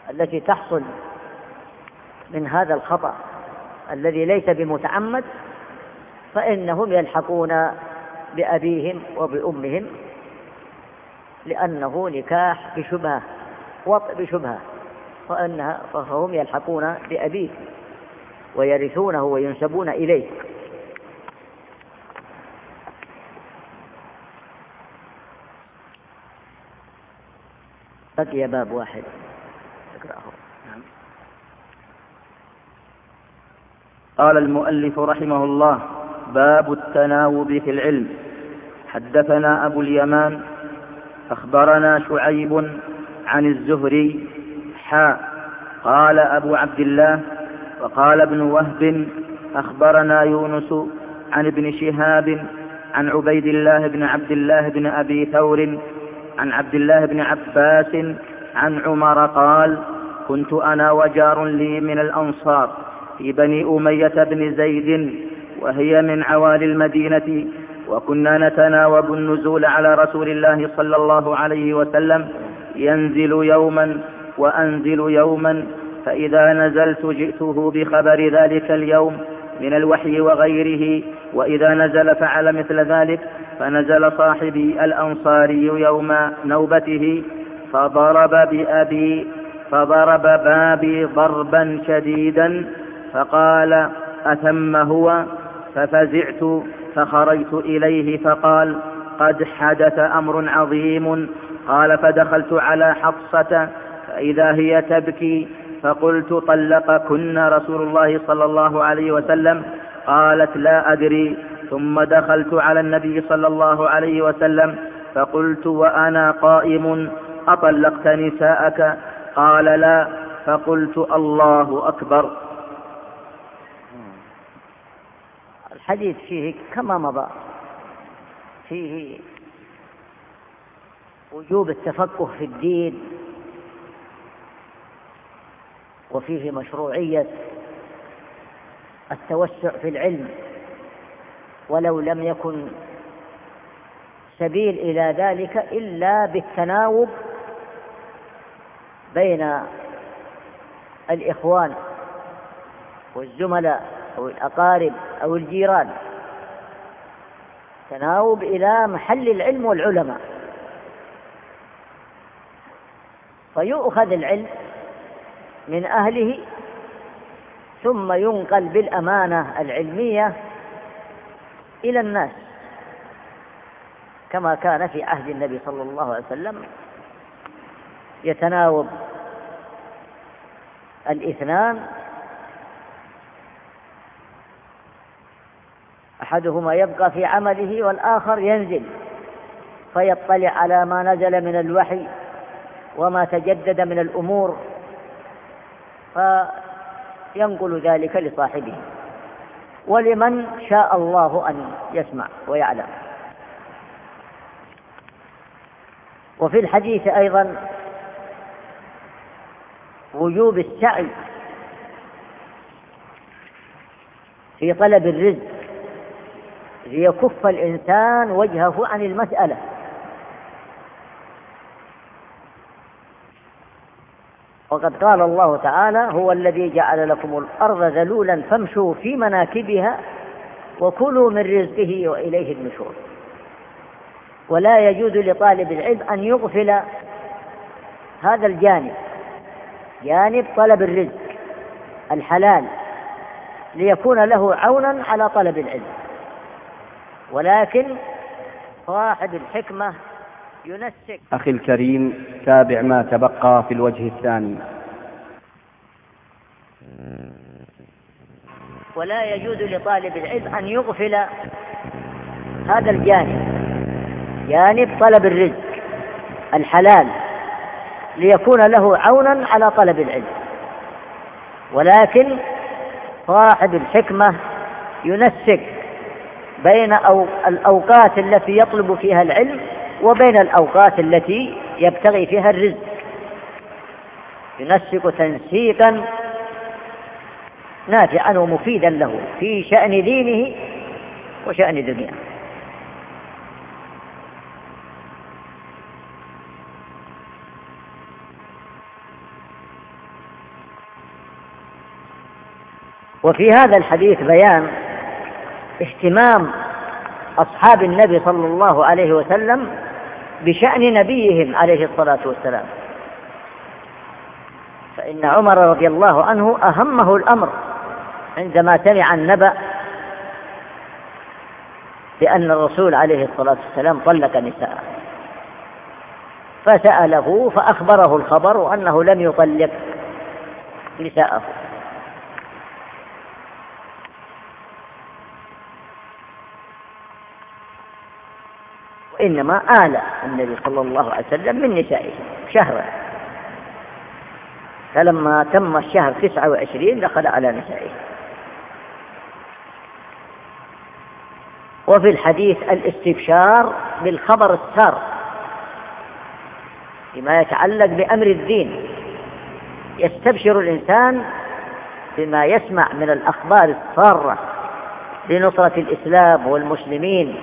التي تحصل من هذا الخطأ الذي ليس بمتعمد فإنهم يلحقون بأبيهم وبأمهم لأنه نكاح بشبهة وطء بشبهة فهم يلحقون بأبيه ويرثونه وينسبون إليه. بقي باب واحد. اقرأه. نعم. قال المؤلف رحمه الله باب التناوب في العلم. حدثنا أبو اليمان أخبرنا شعيب عن الزهري حاء قال أبو عبد الله وقال ابن وهب أخبرنا يونس عن ابن شهاب عن عبيد الله بن عبد الله بن أبي ثور عن عبد الله بن عباس عن عمر قال كنت أنا وجار لي من الأنصار في بني أمية بن زيد وهي من عوالي المدينة وكنا نتناوب النزول على رسول الله صلى الله عليه وسلم ينزل يوما وأنزل يوما فإذا نزلت جئته بخبر ذلك اليوم من الوحي وغيره وإذا نزل فعل مثل ذلك فنزل صاحبي الأنصاري يوم نوبته فضرب بأبي فضرب بابي ضربا شديدا فقال أثم هو؟ ففزعت فخرجت إليه فقال قد حدث أمر عظيم. قال فدخلت على حفصة فإذا هي تبكي فقلت طلقكن رسول الله صلى الله عليه وسلم؟ قالت لا أدري. ثم دخلت على النبي صلى الله عليه وسلم فقلت وأنا قائم أطلقت نساءك؟ قال لا. فقلت الله أكبر. الحديث فيه كما مضى فيه وجوب التفقه في الدين وفيه مشروعية التوسع في العلم. ولو لم يكن سبيل إلى ذلك إلا بالتناوب بين الإخوان والزملاء أو الأقارب أو الجيران. تناوب إلى محل العلم والعلماء. فيؤخذ العلم من أهله ثم ينقل بالأمانة العلمية إلى الناس كما كان في عهد النبي صلى الله عليه وسلم يتناوب الإثنان أحدهما يبقى في عمله والآخر ينزل فيطلع على ما نزل من الوحي وما تجدد من الأمور فينقل ذلك لصاحبه ولمن شاء الله أن يسمع ويعلم. وفي الحديث أيضا وجوب السعي في طلب الرزق ليكف الإنسان وجهه عن المسألة. وقد قال الله تعالى هو الذي جعل لكم الأرض ذلولا فامشوا في مناكبها وكلوا من رزقه وإليه النشور. ولا يجوز لطالب العلم أن يغفل هذا الجانب جانب طلب الرزق الحلال ليكون له عونا على طلب العلم. ولكن صاحب الحكمة ينسك. أخي الكريم تابع ما تبقى في الوجه الثاني. ولا يجوز لطالب العلم أن يغفل هذا الجانب. جانب طلب الرزق الحلال ليكون له عونا على طلب العلم. ولكن صاحب الحكمة ينسك بين الأوقات التي يطلب فيها العلم وبين الأوقات التي يبتغي فيها الرزق. ينسق تنسيقا نافعا ومفيدا له في شأن دينه وشأن دنياه وفي هذا الحديث بيان اهتمام أصحاب النبي صلى الله عليه وسلم بشأن نبيهم عليه الصلاة والسلام. فإن عمر رضي الله عنه أهمه الأمر عندما سمع النبأ بأن الرسول عليه الصلاة والسلام طلق نساءه. فسأله فأخبره الخبر أنه لم يطلق نساءه. إنما آل النبي صلى الله عليه وسلم من نسائه شهرا. فلما تم الشهر تسعة وعشرين دخل على نسائه. وفي الحديث الاستبشار بالخبر السار فيما يتعلق بأمر الدين. يستبشر الإنسان بما يسمع من الأخبار السارة لنصرة الإسلام والمسلمين.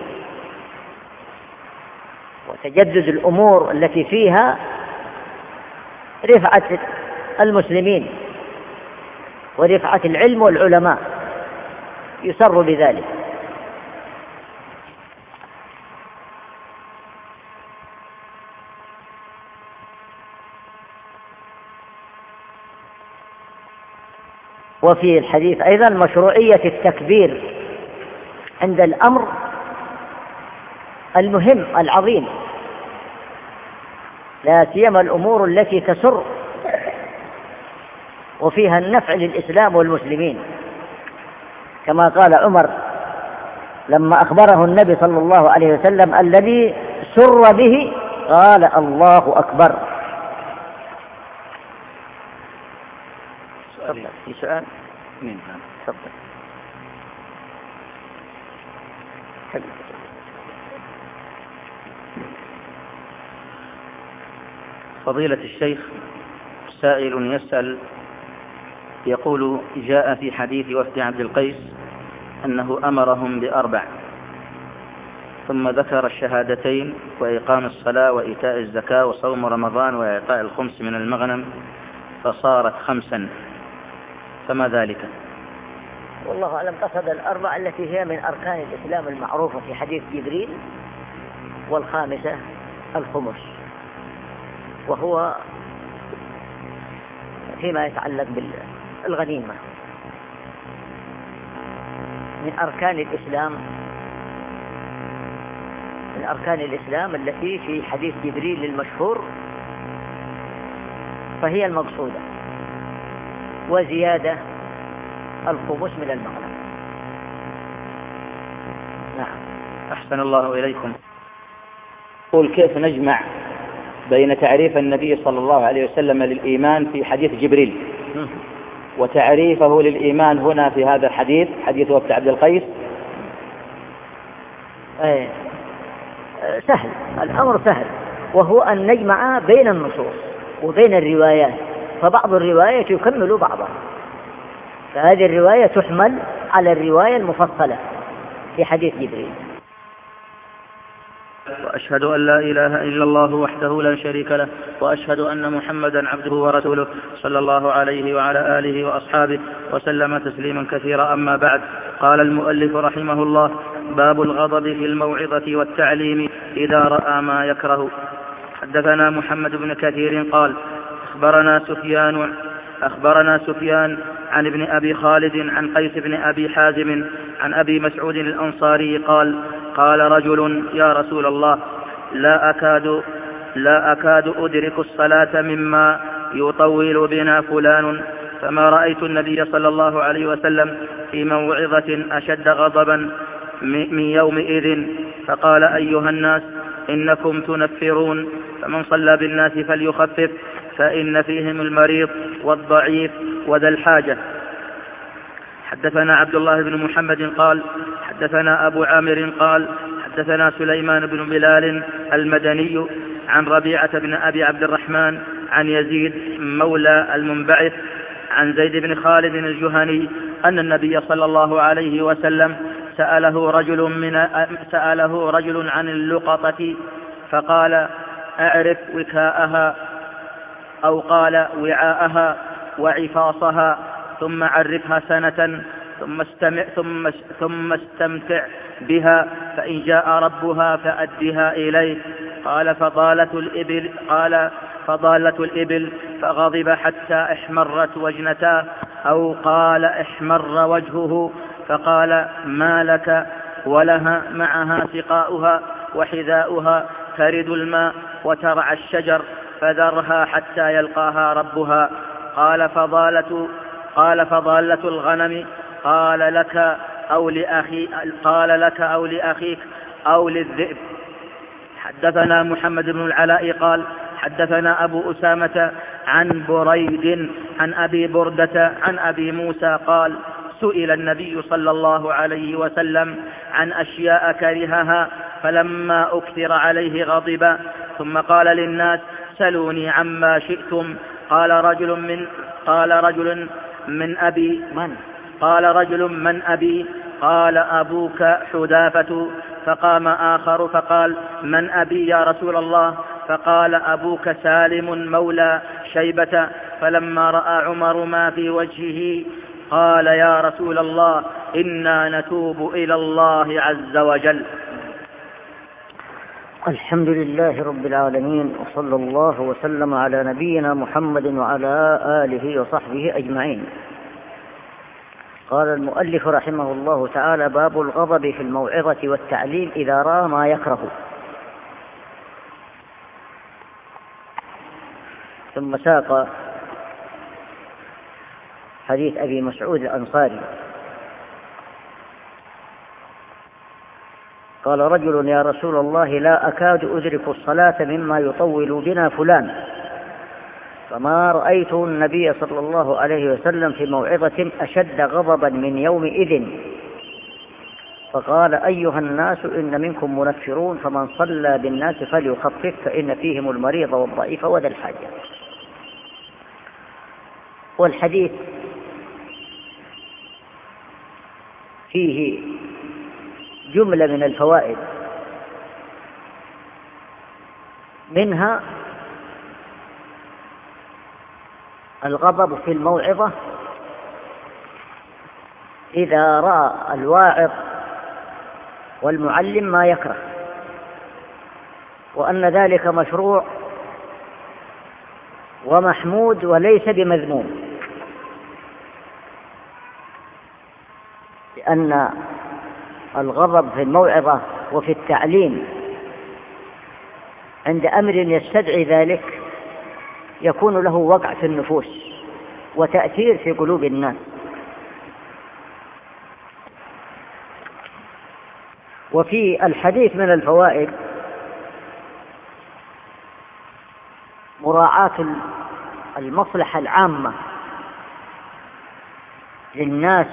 وتجدد الأمور التي فيها رفعة المسلمين ورفعة العلم والعلماء. يسر بذلك. وفي الحديث أيضا مشروعية التكبير عند الأمر المهم العظيم. لا سيما الأمور التي تسر وفيها النفع للإسلام والمسلمين. كما قال عمر لما أخبره النبي صلى الله عليه وسلم الذي سر به قال الله أكبر. سؤال في سؤال؟ مين؟ تفضل. فضيلة الشيخ سائل يسأل يقول جاء في حديث وفد عبد القيس أنه أمرهم بأربع ثم ذكر الشهادتين وإقام الصلاة وإيتاء الزكاة وصوم رمضان وإعطاء الخمس من المغنم فصارت خمسا. فما ذلك؟ والله أعلم. قصد الأربع التي هي من أركان الإسلام المعروفة في حديث جبريل والخامسة الخمس. وهو فيما يتعلق بالغنيمة من أركان الإسلام من أركان الإسلام التي في حديث جبريل المشهور فهي المقصودة وزيادة الخمس من المغنم. نعم. أحسن الله إليكم. قول كيف نجمع بين تعريف النبي صلى الله عليه وسلم للإيمان في حديث جبريل. وتعريفه للإيمان هنا في هذا الحديث حديث وفد عبد القيس. أي سهل الأمر سهل. وهو أن نجمع بين النصوص وبين الروايات فبعض الروايات يكمل بعضها. فهذه الرواية تحمل على الرواية المفصلة في حديث جبريل. وأشهد أن لا إله إلا الله وحده لا شريك له وأشهد أن محمدا عبده ورسوله صلى الله عليه وعلى آله وأصحابه وسلم تسليما كثيرا. أما بعد قال المؤلف رحمه الله باب الغضب في الموعظة والتعليم إذا رأى ما يكره. حدثنا محمد بن كثير قال أخبرنا سفيان أخبرنا سفيان عن ابن أبي خالد عن قيس بن أبي حازم عن أبي مسعود الأنصاري قال قال رجل يا رسول الله لا أكاد لا أكاد أدرك الصلاة مما يطول بنا فلان فما رأيت النبي صلى الله عليه وسلم في موعظة أشد غضبا من يومئذ. فقال أيها الناس إنكم تنفرون فمن صلى بالناس فليخفف فإن فيهم المريض والضعيف وذا الحاجة. حدثنا عبد الله بن محمد قال حدثنا أبو عامر قال حدثنا سليمان بن بلال المدني عن ربيعة بن أبي عبد الرحمن عن يزيد مولى المنبعث عن زيد بن خالد الجهني أن النبي صلى الله عليه وسلم سأله رجل من سأله رجل عن اللقطة فقال أعرف وكاءها أو قال وعاءها وعفاصها ثم عرفها سنة ثم استمع ثم ثم استمتع بها فإن جاء ربها فأدها إليه. قال فضالة الإبل قال فضالة الإبل فغضب حتى احمرت وجنتاه أو قال احمر وجهه فقال ما لك؟ ولها معها سقاؤها وحذاؤها ترد الماء وترعى الشجر فذرها حتى يلقاها ربها. قال فضالة قال فضالة الغنم قال لك أو لأخي قال لك أو لأخيك أو للذئب. حدثنا محمد بن العلاء قال حدثنا أبو أسامة عن بريد عن أبي بردة عن أبي موسى قال سئل النبي صلى الله عليه وسلم عن أشياء كرهها فلما أكثر عليه غضب. ثم قال للناس سلوني عما شئتم. قال رجل من قال رجل من أبي من؟ قال رجل من أبي؟ قال أبوك حذافة. فقام آخر فقال من أبي يا رسول الله؟ فقال أبوك سالم مولى شيبة. فلما رأى عمر ما في وجهه قال يا رسول الله إنا نتوب إلى الله عز وجل. الحمد لله رب العالمين وصلى الله وسلم على نبينا محمد وعلى آله وصحبه أجمعين. قال المؤلف رحمه الله تعالى باب الغضب في الموعظة والتعليم إذا رأى ما يكره. ثم ساق حديث أبي مسعود الأنصاري. قال رجل يا رسول الله لا أكاد أدرك الصلاة مما يطول بنا فلان. فما رأيت النبي صلى الله عليه وسلم في موعظة أشد غضبا من يومئذ. فقال أيها الناس إن منكم منفرون فمن صلى بالناس فليخفف فإن فيهم المريض والضعيف وذا الحاجة. والحديث فيه جملة من الفوائد. منها الغضب في الموعظة. إذا رأى الواعظ والمعلم ما يكره وأن ذلك مشروع ومحمود وليس بمذموم لأن الغضب في الموعظة وفي التعليم. عند أمر يستدعي ذلك يكون له وقع في النفوس وتأثير في قلوب الناس. وفي الحديث من الفوائد مراعاة المصلحة العامة للناس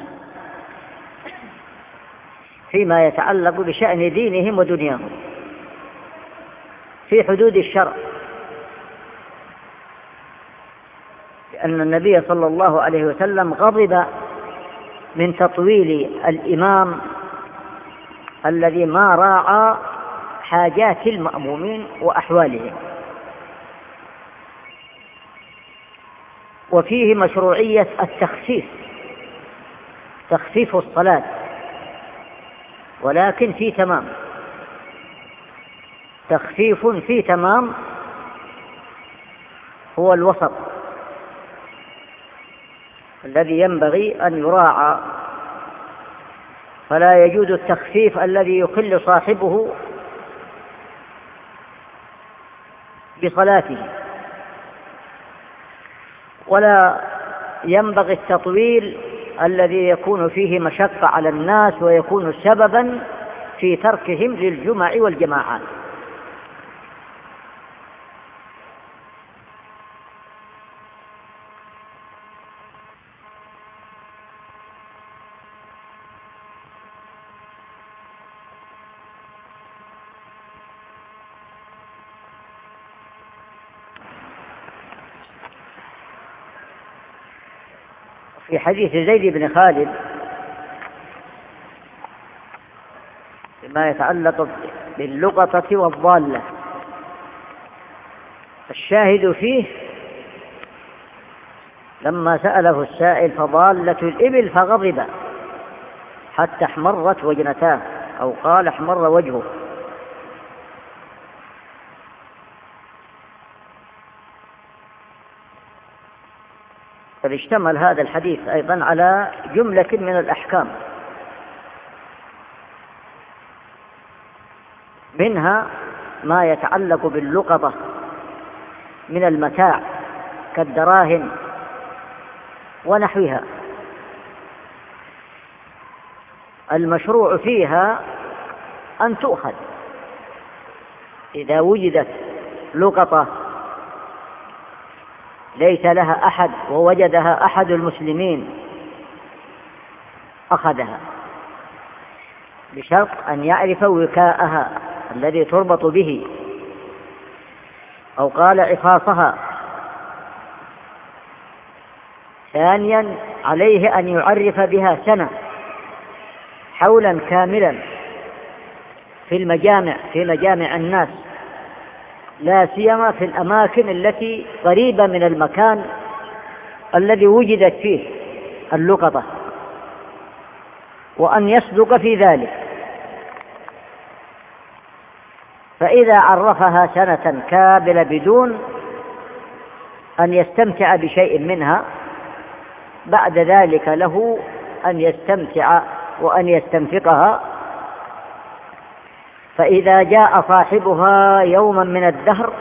فيما يتعلق بشأن دينهم ودنياهم. في حدود الشرع. لأن النبي صلى الله عليه وسلم غضب من تطويل الإمام الذي ما راعى حاجات المأمومين وأحوالهم. وفيه مشروعية التخفيف تخفيف الصلاة. ولكن في تمام. تخفيف في تمام هو الوسط الذي ينبغي أن يراعى فلا يجوز التخفيف الذي يخل صاحبه بصلاته. ولا ينبغي التطويل الذي يكون فيه مشقة على الناس ويكون سببا في تركهم للجمع والجماعات. في حديث زيد بن خالد فيما يتعلق باللقطة والضالة. الشاهد فيه لما سأله السائل فضالة الإبل فغضب حتى احمرت وجنتاه أو قال احمر وجهه. قد اشتمل هذا الحديث أيضا على جملة من الأحكام. منها ما يتعلق باللقطة من المتاع كالدراهم ونحوها. المشروع فيها أن تؤخذ. إذا وجدت لقطة ليس لها أحد ووجدها أحد المسلمين أخذها بشرط أن يعرف وكاءها الذي تربط به أو قال عفاصها ثانيا عليه أن يعرف بها سنة حولا كاملا في المجامع في مجامع الناس. لا سيما في الأماكن التي قريبة من المكان الذي وجدت فيه اللقطة وأن يصدق في ذلك. فإذا عرفها سنة كاملة بدون أن يستمتع بشيء منها بعد ذلك له أن يستمتع وأن يستنفقها فإذا جاء صاحبها يوما من الدهر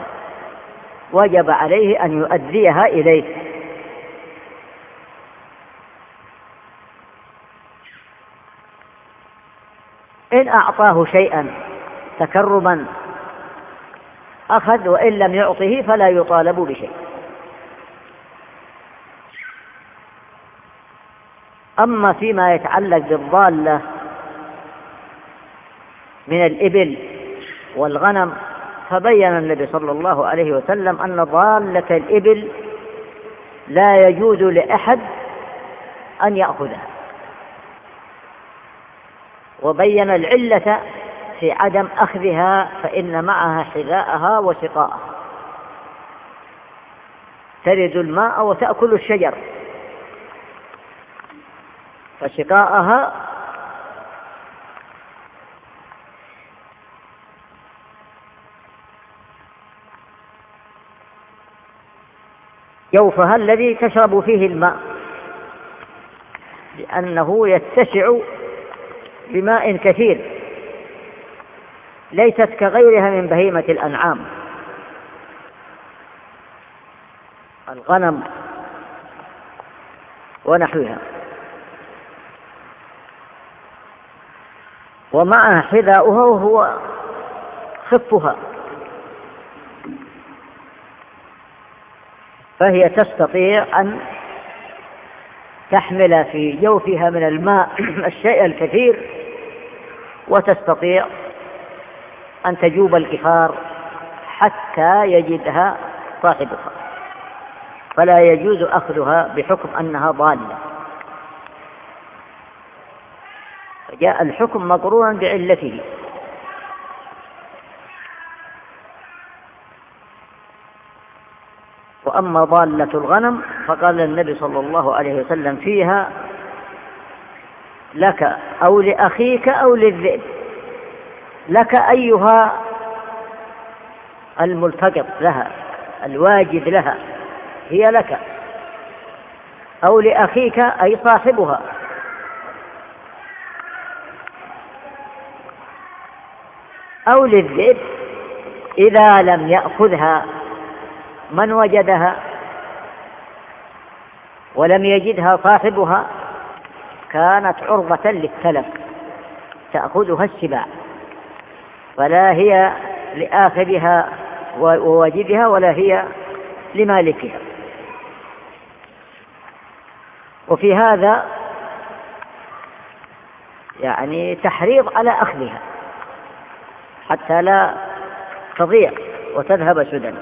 وجب عليه أن يؤديها إليه. إن أعطاه شيئا تكرما أخذ وإن لم يعطه فلا يطالب بشيء. أما فيما يتعلق بالضالة من الإبل والغنم فبين النبي صلى الله عليه وسلم أن ضالة الإبل لا يجوز لأحد أن يأخذها. وبين العلة في عدم أخذها فإن معها حذاءها وسقاءها ترد الماء وتأكل الشجر فسقاءها جوفها الذي تشرب فيه الماء لأنه يتسع بماء كثير ليست كغيرها من بهيمة الأنعام. الغنم ونحوها. ومعها حذاؤها وهو خفها. فهي تستطيع أن تحمل في جوفها من الماء الشيء الكثير وتستطيع أن تجوب الكفار حتى يجدها صاحبها. فلا يجوز أخذها بحكم أنها ضالة. فجاء الحكم مقرونا بعلته. وأما ضالة الغنم فقال النبي صلى الله عليه وسلم فيها لك أو لأخيك أو للذئب. لك أيها الملتقط لها الواجد لها هي لك. أو لأخيك أي صاحبها. أو للذئب إذا لم يأخذها من وجدها ولم يجدها صاحبها كانت عرضة للتلف تأخذها السباع فلا هي لآخذها وواجبها ولا هي لمالكها. وفي هذا يعني تحريض على أخذها حتى لا تضيع وتذهب سدى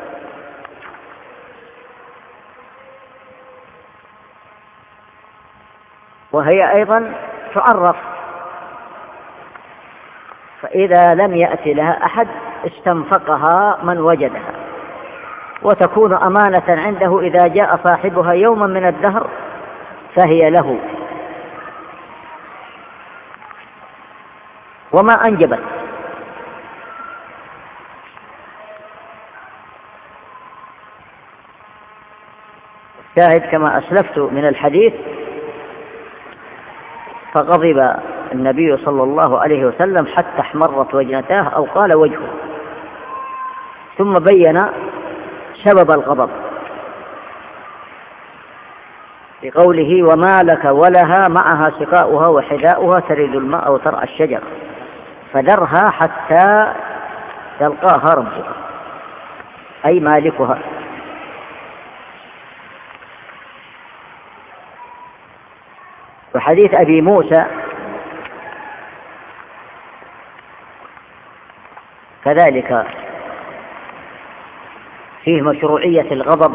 وهي أيضا تعرف. فإذا لم يأتي لها أحد استنفقها من وجدها وتكون أمانة عنده إذا جاء صاحبها يوما من الدهر فهي له. وما أنجبت. الشاهد كما أسلفت من الحديث فغضب النبي صلى الله عليه وسلم حتى احمرت وجنتاه أو قال وجهه. ثم بين سبب الغضب بقوله وما لك ولها معها سقاؤها وحذاؤها ترد الماء وترعى الشجر. فذرها حتى يلقاها ربها أي مالكها. وحديث أبي موسى كذلك فيه مشروعية الغضب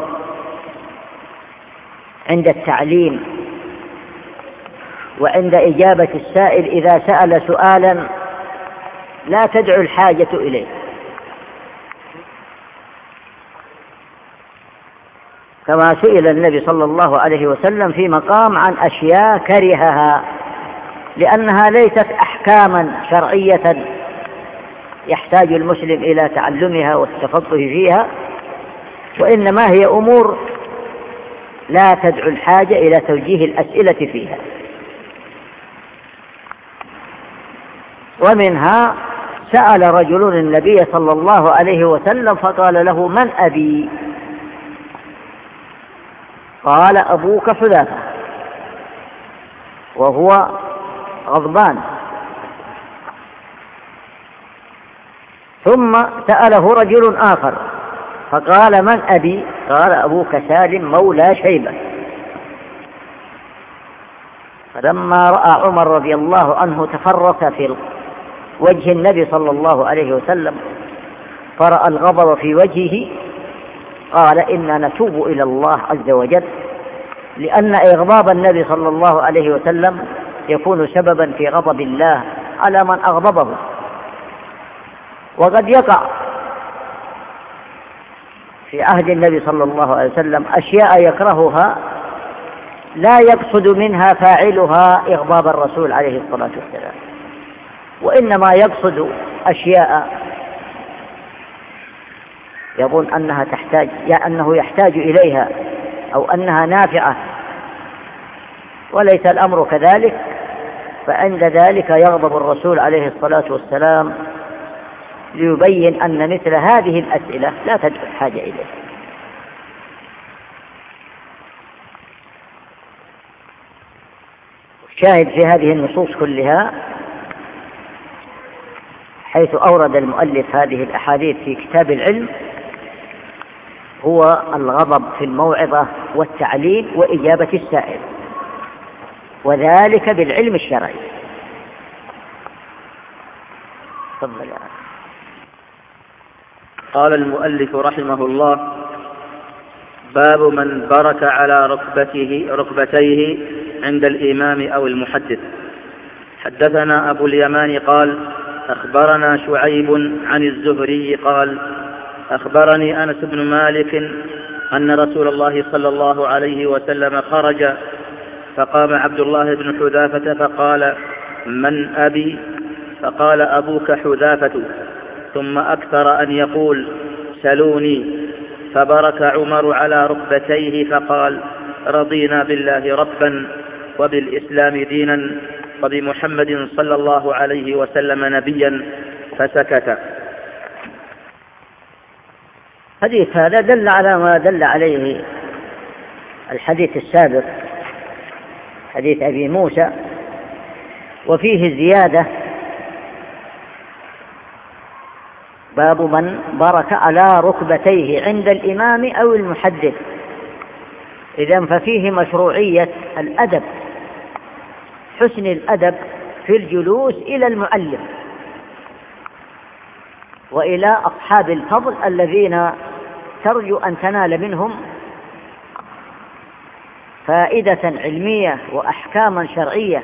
عند التعليم وعند إجابة السائل إذا سأل سؤالا لا تدعو الحاجة إليه. كما سئل النبي صلى الله عليه وسلم في مقام عن أشياء كرهها لأنها ليست أحكاما شرعية. يحتاج المسلم إلى تعلمها والتفقه فيها وإنما هي أمور لا تدعو الحاجة إلى توجيه الأسئلة فيها. ومنها سأل رجل النبي صلى الله عليه وسلم فقال له من أبي؟ قال أبوك حذافة وهو غضبان. ثم سأله رجل آخر فقال من أبي؟ قال أبوك سالم مولى شيبة. فلما رأى عمر رضي الله عنه تفرس في وجه النبي صلى الله عليه وسلم فرأى الغضب في وجهه قال إنا نتوب إلى الله عز وجل لأن إغضاب النبي صلى الله عليه وسلم يكون سببا في غضب الله على من أغضبه. وقد يقع في عهد النبي صلى الله عليه وسلم أشياء يكرهها لا يقصد منها فاعلها إغضاب الرسول عليه الصلاة والسلام وإنما يقصد أشياء يظن أنها تحتاج يا أنه يحتاج إليها أو أنها نافعة. وليس الأمر كذلك فعند ذلك يغضب الرسول عليه الصلاة والسلام ليبين أن مثل هذه الأسئلة لا تدعو الحاجة إليه. الشاهد في هذه النصوص كلها حيث أورد المؤلف هذه الأحاديث في كتاب العلم هو الغضب في الموعظة والتعليم وإجابة السائل. وذلك بالعلم الشرعي. تفضل قال المؤلف رحمه الله باب من برك على ركبته ركبتيه عند الإمام أو المحدث. حدثنا أبو اليمان قال أخبرنا شعيب عن الزهري قال أخبرني أنس بن مالك أن رسول الله صلى الله عليه وسلم خرج فقام عبد الله بن حذافة فقال من أبي؟ فقال أبوك حذافة. ثم أكثر أن يقول سلوني. فبرك عمر على ركبتيه فقال رضينا بالله ربا وبالإسلام دينا وبمحمد صلى الله عليه وسلم نبيا. فسكت. حديث هذا دل على ما دل عليه الحديث السابق حديث أبي موسى وفيه زيادة باب من برك على ركبتيه عند الإمام أو المحدث. إذا ففيه مشروعية الأدب حسن الأدب في الجلوس إلى المعلم وإلى أصحاب الفضل الذين ترجو أن تنال منهم فائدة علمية وأحكاما شرعية.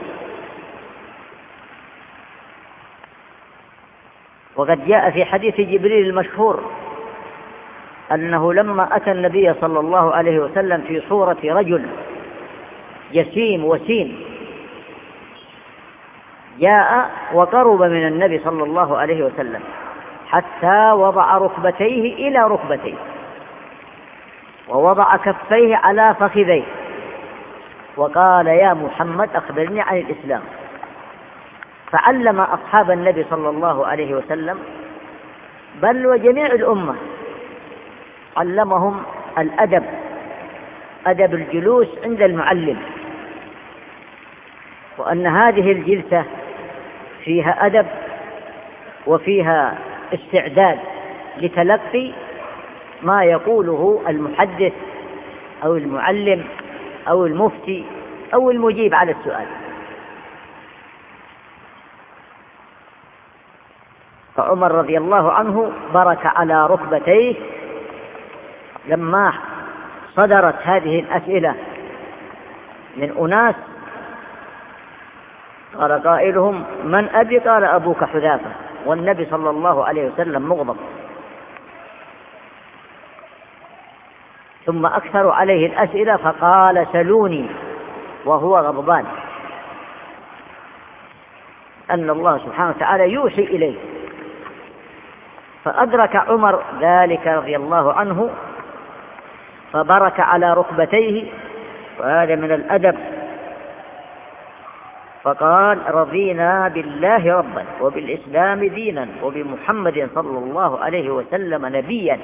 وقد جاء في حديث جبريل المشهور أنه لما أتى النبي صلى الله عليه وسلم في صورة رجل جسيم وسيم جاء وقرب من النبي صلى الله عليه وسلم حتى وضع ركبتيه إلى ركبتيه. ووضع كفيه على فخذيه. وقال يا محمد أخبرني عن الإسلام. فعلم أصحاب النبي صلى الله عليه وسلم بل وجميع الأمة علمهم الأدب أدب الجلوس عند المعلم. وأن هذه الجلسة فيها أدب وفيها استعداد لتلقي ما يقوله المحدث أو المعلم أو المفتي أو المجيب على السؤال. فعمر رضي الله عنه برك على ركبتيه لما صدرت هذه الأسئلة. من أناس قال قائلهم من أبي؟ قال أبوك حذافة. والنبي صلى الله عليه وسلم مغضب. ثم أكثروا عليه الأسئلة فقال سلوني وهو غضبان. أن الله سبحانه وتعالى يوحي إليه. فأدرك عمر ذلك رضي الله عنه فبرك على ركبتيه وهذا من الأدب. فقال رضينا بالله ربا وبالإسلام دينا وبمحمد صلى الله عليه وسلم نبيا.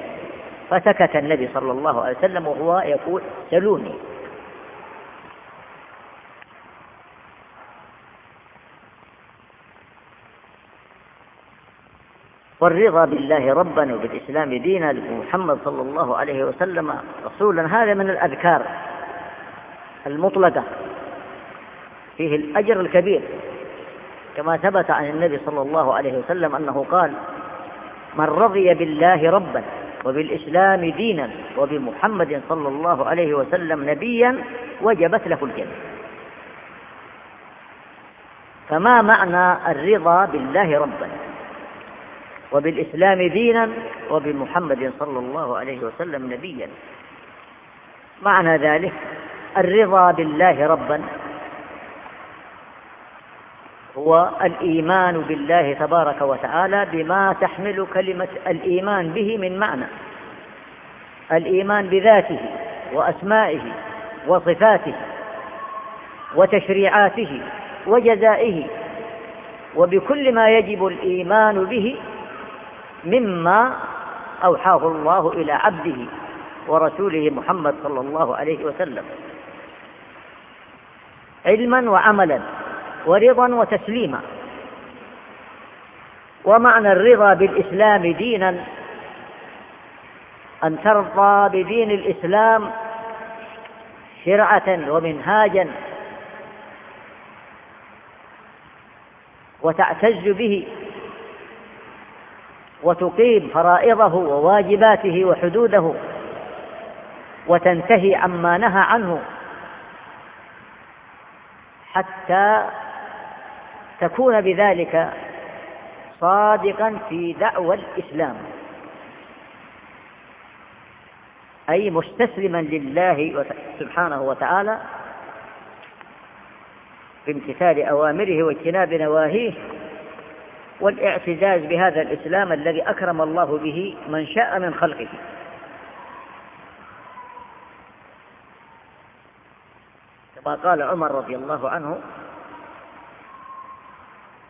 فسكت النبي صلى الله عليه وسلم وهو يقول سلوني. والرضا بالله ربا وبالإسلام دينا ومحمد صلى الله عليه وسلم رسولا. هذا من الأذكار المطلقة فيه الأجر الكبير. كما ثبت عن النبي صلى الله عليه وسلم أنه قال من رضي بالله ربا وبالإسلام دينا وبمحمد صلى الله عليه وسلم نبيا وجبت له الجنة. فما معنى الرضا بالله ربا وبالإسلام دينا وبمحمد صلى الله عليه وسلم نبيا. معنى ذلك الرضا بالله ربا. هو الإيمان بالله تبارك وتعالى بما تحمل كلمة الإيمان به من معنى. الإيمان بذاته وأسمائه وصفاته وتشريعاته وجزائه وبكل ما يجب الإيمان به مما أوحاه الله إلى عبده ورسوله محمد صلى الله عليه وسلم. علما وعملا. ورضا وتسليما. ومعنى الرضا بالإسلام دينا أن ترضى بدين الإسلام شرعة ومنهاجا وتعتز به وتقيم فرائضه وواجباته وحدوده وتنتهي عما نهى عنه حتى تكون بذلك صادقا في دعوى الإسلام. أي مستسلما لله سبحانه وتعالى بامتثال أوامره واجتناب نواهيه والاعتزاز بهذا الإسلام الذي أكرم الله به من شاء من خلقه. كما قال عمر رضي الله عنه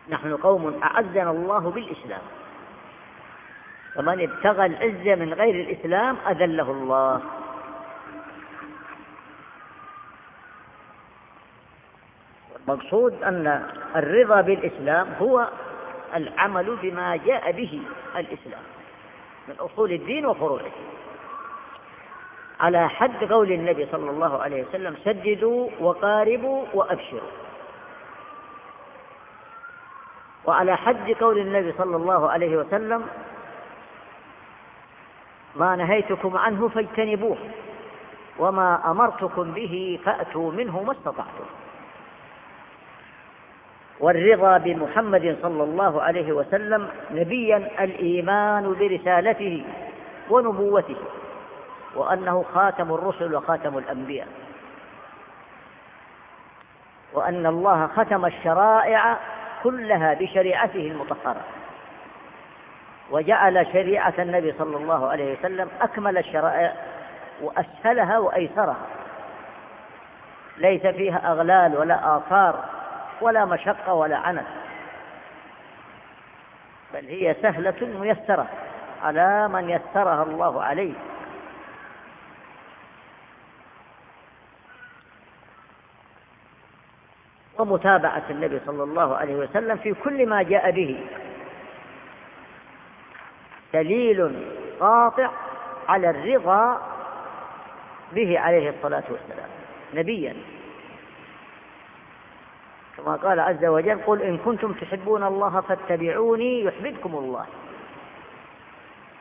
نحن قوم أعزنا الله بالإسلام. فمن ابتغى العزة من غير الإسلام أذله الله. المقصود أن الرضا بالإسلام هو العمل بما جاء به الإسلام من أصول الدين وفروعه. على حد قول النبي صلى الله عليه وسلم سددوا وقاربوا وأبشروا. وعلى حد قول النبي صلى الله عليه وسلم ما نهيتكم عنه فاجتنبوه وما أمرتكم به فأتوا منه ما استطعتم. والرضا بمحمد صلى الله عليه وسلم نبيا الإيمان برسالته ونبوته وأنه خاتم الرسل وخاتم الأنبياء. وأن الله ختم الشرائع كلها بشريعته المطهرة. وجعل شريعة النبي صلى الله عليه وسلم أكمل الشرائع وأسهلها وأيسرها. ليس فيها أغلال ولا آثار ولا مشقة ولا عنت بل هي سهلة ميسرة على من يسرها الله عليه. ومتابعة النبي صلى الله عليه وسلم في كل ما جاء به. دليل قاطع على الرضا به عليه الصلاة والسلام نبيا. كما قال عز وجل قل إن كنتم تحبون الله فاتبعوني يحببكم الله.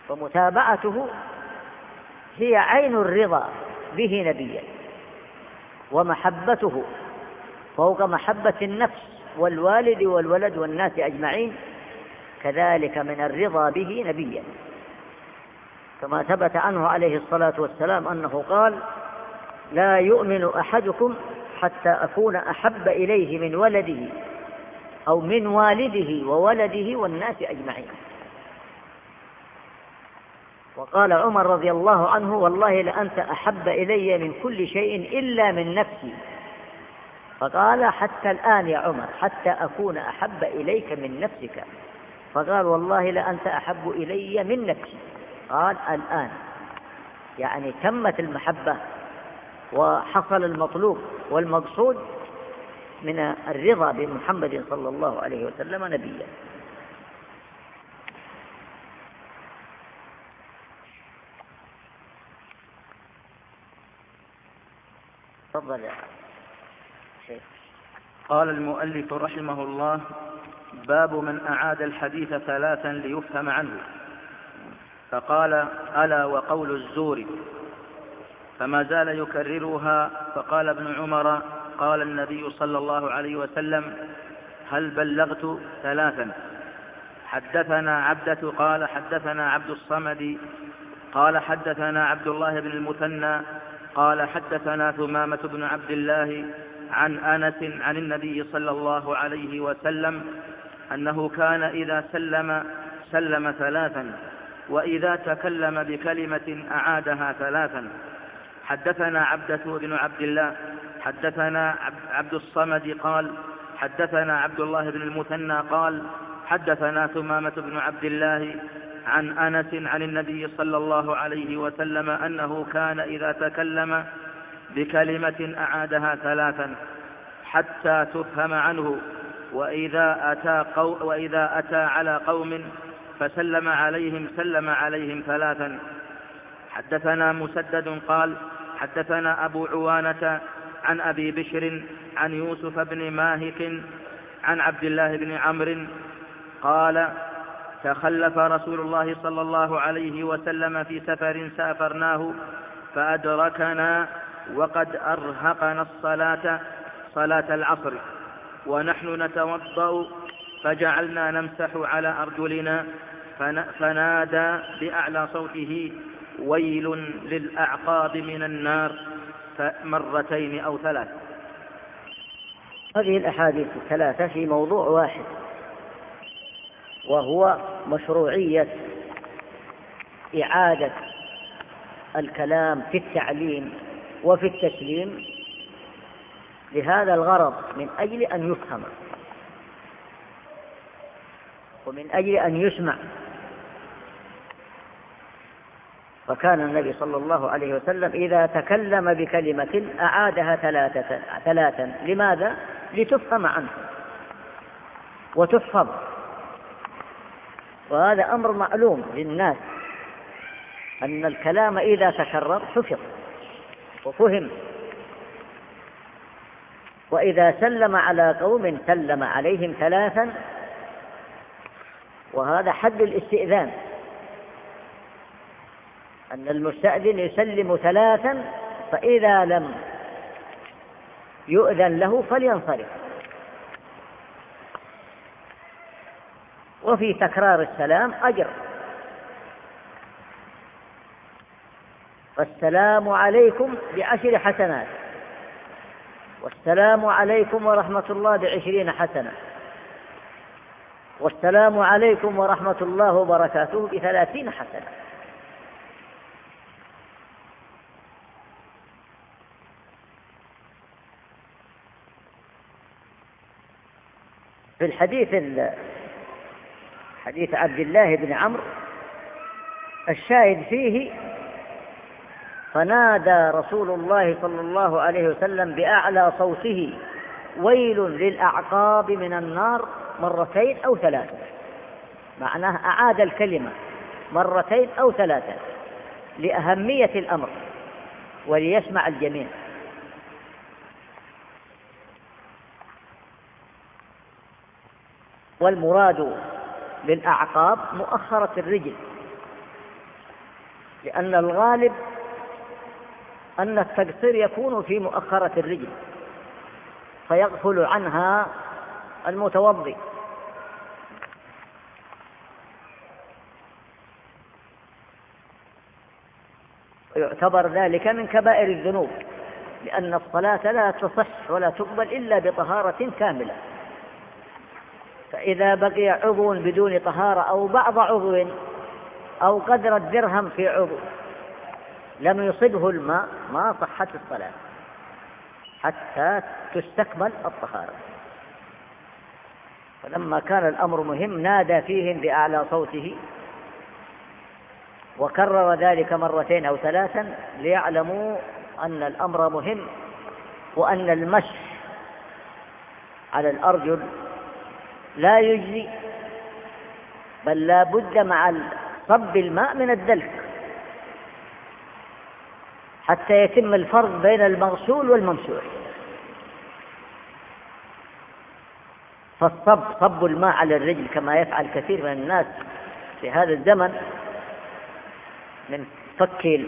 ومتابعته هي عين الرضا به نبيا ومحبته فوق محبة النفس والوالد والولد والناس أجمعين كذلك من الرضا به نبيا. كما ثبت عنه عليه الصلاة والسلام أنه قال لا يؤمن أحدكم حتى أكون أحب إليه من ولده أو من والده وولده والناس أجمعين. وقال عمر رضي الله عنه والله لأنت أحب إلي من كل شيء إلا من نفسي فقال حتى الآن يا عمر حتى أكون أحب إليك من نفسك. فقال والله لأنت أحب إلي من نفسي. قال الآن. يعني تمت المحبة وحصل المطلوب والمقصود من الرضا بمحمد صلى الله عليه وسلم نبيا. تفضل يا شيخ. قال المؤلف رحمه الله باب من أعاد الحديث ثلاثا ليفهم عنه. فقال ألا وقول الزور. فما زال يكررها. فقال ابن عمر قال النبي صلى الله عليه وسلم هل بلغت ثلاثا؟ حدثنا عبدة قال حدثنا عبد الصمد قال حدثنا عبد الله بن المثنى قال حدثنا ثمامة بن عبد الله عن أنس عن النبي صلى الله عليه وسلم أنه كان إذا سلم سلم ثلاثا وإذا تكلم بكلمة أعادها ثلاثا. حدثنا عبدة بن عبد الله حدثنا عبد الصمد قال حدثنا عبد الله بن المثنى قال حدثنا ثمامة بن عبد الله عن أنس عن النبي صلى الله عليه وسلم أنه كان إذا تكلم بكلمة أعادها ثلاثا حتى تفهم عنه وإذا أتى, قو وإذا أتى على قوم فسلم عليهم سلم عليهم ثلاثا. حدثنا مسدد قال حدثنا أبو عوانة عن أبي بشر عن يوسف بن ماهك عن عبد الله بن عمرو قال تخلف رسول الله صلى الله عليه وسلم في سفر سافرناه فأدركنا وقد أرهقنا الصلاة صلاة العصر. ونحن نتوضأ فجعلنا نمسح على أرجلنا فنادى بأعلى صوته ويل للأعقاب من النار مرتين أو ثلاث. هذه الأحاديث الثلاثة في موضوع واحد وهو مشروعية إعادة الكلام في التعليم. وفي التسليم لهذا الغرض من أجل أن يفهم ومن أجل أن يسمع. فكان النبي صلى الله عليه وسلم إذا تكلم بكلمة أعادها ثلاثة ثلاثا. لماذا؟ لتفهم عنه وتحفظ وهذا أمر معلوم للناس أن الكلام إذا تكرر حفظ. وفهم. وإذا سلم على قوم سلم عليهم ثلاثا وهذا حد الاستئذان. أن المستأذن يسلم ثلاثا فإذا لم يؤذن له فلينصرف. وفي تكرار السلام أجر. فالسلام عليكم بعشر حسنات. والسلام عليكم ورحمة الله بعشرين حسنة. والسلام عليكم ورحمة الله وبركاته بثلاثين حسنة. في الحديث حديث عبد الله بن عمرو الشاهد فيه فنادى رسول الله صلى الله عليه وسلم بأعلى صوته ويل للأعقاب من النار مرتين أو ثلاثة. معناه أعاد الكلمة مرتين أو ثلاثة لأهمية الأمر وليسمع الجميع. والمراد بالأعقاب مؤخرة الرجل لأن الغالب أن التقصير يكون في مؤخرة الرجل فيغفل عنها المتوضي. يعتبر ذلك من كبائر الذنوب لأن الصلاة لا تصح ولا تقبل إلا بطهارة كاملة. فإذا بقي عضو بدون طهارة أو بعض عضو أو قدر الدرهم في عضو لم يصبه الماء ما صحت الصلاة. حتى تستكمل الطهارة. فلما كان الأمر مهم نادى فيهم بأعلى صوته وكرر ذلك مرتين أو ثلاثا ليعلموا أن الأمر مهم وأن المشي على الأرجل لا يجزي بل لا بد مع صب الماء من الدلك. حتى يتم الفرق بين المغسول والممسوح. فالصب صب الماء على الرجل كما يفعل كثير من الناس في هذا الزمن من فك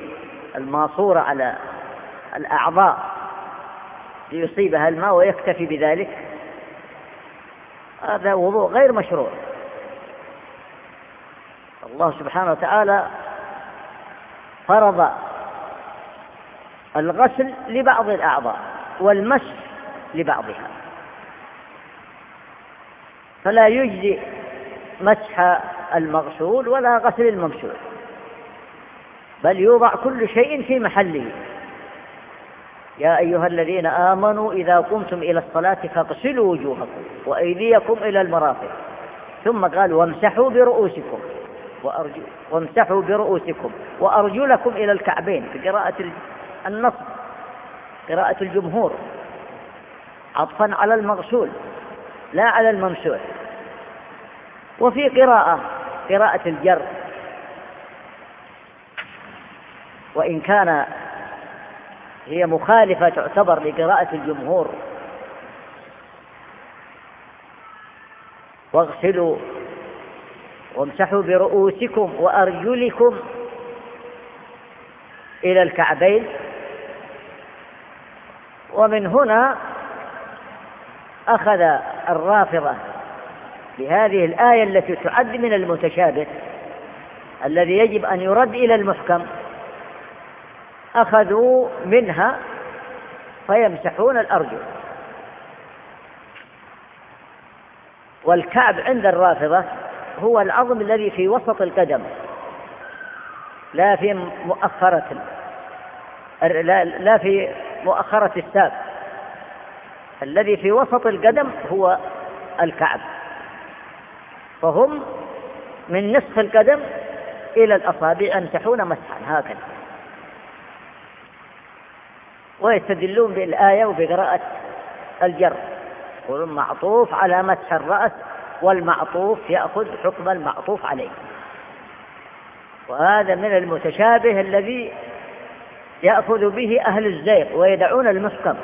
الماسورة على الأعضاء ليصيبها الماء ويكتفي بذلك. هذا وضوء غير مشروع. الله سبحانه وتعالى فرض الغسل لبعض الأعضاء والمس لبعضها. فلا يجزي مسح المغسول ولا غسل الممسول بل يوضع كل شيء في محله. يا أيها الذين آمنوا إذا قمتم إلى الصلاة فاغسلوا وجوهكم وأيديكم إلى المرافق ثم قال وامسحوا برؤوسكم وامسحوا برؤوسكم وأرجلكم إلى الكعبين في قراءة النصب. قراءة الجمهور. عطفا على المغسول لا على الممسوح. وفي قراءة قراءة الجر. وإن كان هي مخالفة تعتبر لقراءة الجمهور. واغسلوا وامسحوا برؤوسكم وأرجلكم إلى الكعبين. ومن هنا أخذ الرافضة بهذه الآية التي تعد من المتشابه الذي يجب أن يرد إلى المحكم. أخذوا منها فيمسحون الأرجل. والكعب عند الرافضة هو العظم الذي في وسط القدم لا في مؤخرة لا في مؤخرة الساق الذي في وسط القدم هو الكعب. فهم من نصف القدم إلى الأصابع يمسحون مسحا هكذا. ويستدلون بالآية وبقراءة الجر. يقولون معطوف على مسح الرأس والمعطوف يأخذ حكم المعطوف عليه. وهذا من المتشابه الذي يأخذ به أهل الزيغ ويدعون المحكم.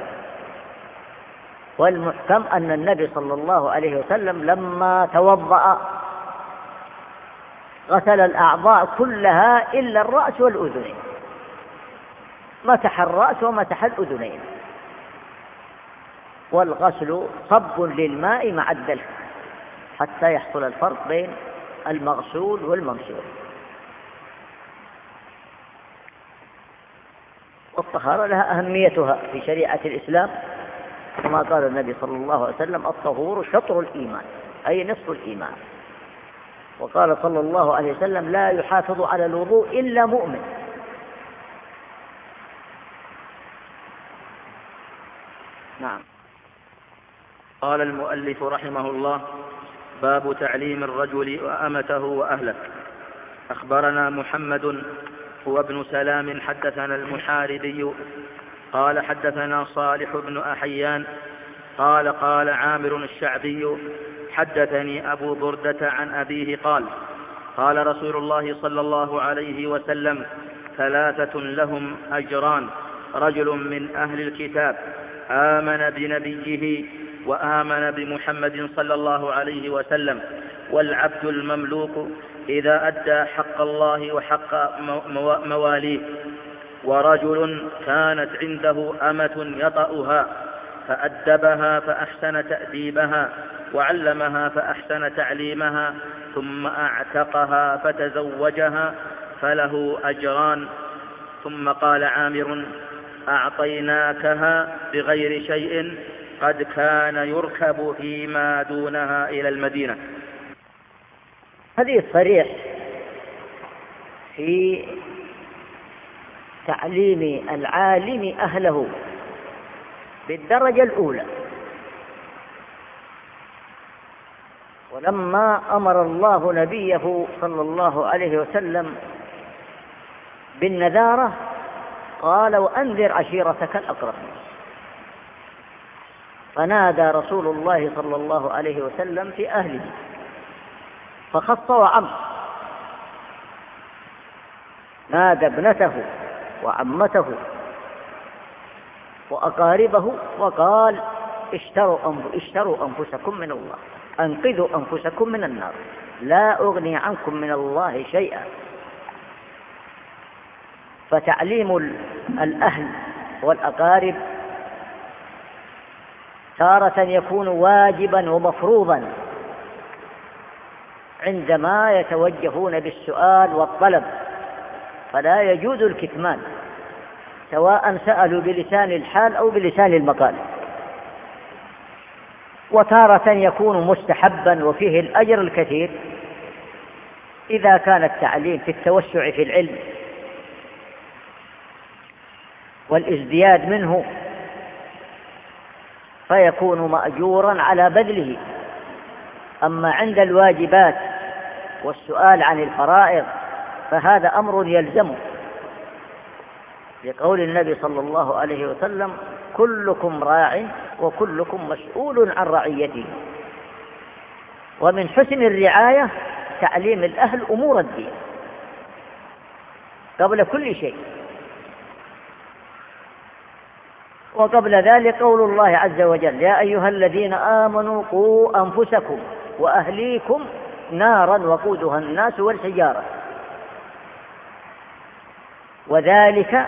والمحكم أن النبي صلى الله عليه وسلم لما توضأ غسل الأعضاء كلها إلا الرأس والأذنين. مسح الرأس ومسح الأذنين. والغسل صب للماء مع الدلك حتى يحصل الفرق بين المغسول والممسول والطهارة لها أهميتها في شريعة الإسلام كما قال النبي صلى الله عليه وسلم الطهور شطر الإيمان أي نصف الإيمان. وقال صلى الله عليه وسلم لا يحافظ على الوضوء إلا مؤمن. نعم. قال المؤلف رحمه الله باب تعليم الرجل وأمته وأهله. أخبرنا محمد هو ابن سلام حدثنا المحاربي قال حدثنا صالح بن أحيان قال قال عامر الشعبي حدثني أبو بردة عن أبيه قال قال رسول الله صلى الله عليه وسلم ثلاثة لهم أجران رجل من أهل الكتاب آمن بنبيه وآمن بمحمد صلى الله عليه وسلم والعبد المملوك إذا أدى حق الله وحق مواليه ورجل كانت عنده أمة يطأها فأدبها فأحسن تأديبها وعلمها فأحسن تعليمها ثم أعتقها فتزوجها فله أجران ثم قال عامر أعطيناكها بغير شيء قد كان يركب فيما دونها إلى المدينة. حديث صريح في تعليم العالم أهله بالدرجة الأولى. ولما أمر الله نبيه صلى الله عليه وسلم بالنذارة قال وأنذر عشيرتك الأقربين فنادى رسول الله صلى الله عليه وسلم في أهله. فخص وعم نادى ابنته وعمته وأقاربه وقال اشتروا, اشتروا أنفسكم من الله أنقذوا أنفسكم من النار لا أغني عنكم من الله شيئا. فتعليم الأهل والأقارب تارة يكون واجبا ومفروضا. عندما يتوجهون بالسؤال والطلب فلا يجوز الكتمان سواء سألوا بلسان الحال أو بلسان المقال. وتارة يكون مستحبا وفيه الأجر الكثير إذا كان التعليم في التوسع في العلم والازدياد منه فيكون مأجورا على بذله. أما عند الواجبات والسؤال عن الفرائض فهذا أمر يلزمه لقول النبي صلى الله عليه وسلم كلكم راع وكلكم مسؤول عن رعيته. ومن حسن الرعاية تعليم الأهل أمور الدين قبل كل شيء. وقبل ذلك قول الله عز وجل يا أيها الذين آمنوا قوا أنفسكم وأهليكم نارا وقودها الناس والحجارة. وذلك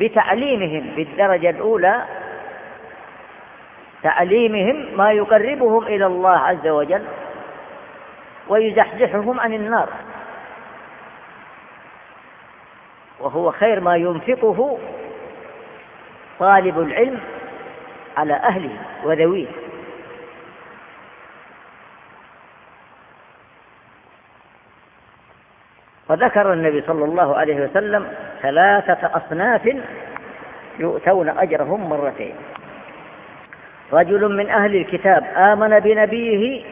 بتعليمهم بالدرجة الأولى تعليمهم ما يقربهم إلى الله عز وجل ويزحزحهم عن النار. وهو خير ما ينفقه طالب العلم على أهله وذويه. فذكر النبي صلى الله عليه وسلم ثلاثة أصناف يؤتون أجرهم مرتين. رجل من أهل الكتاب آمن بنبيه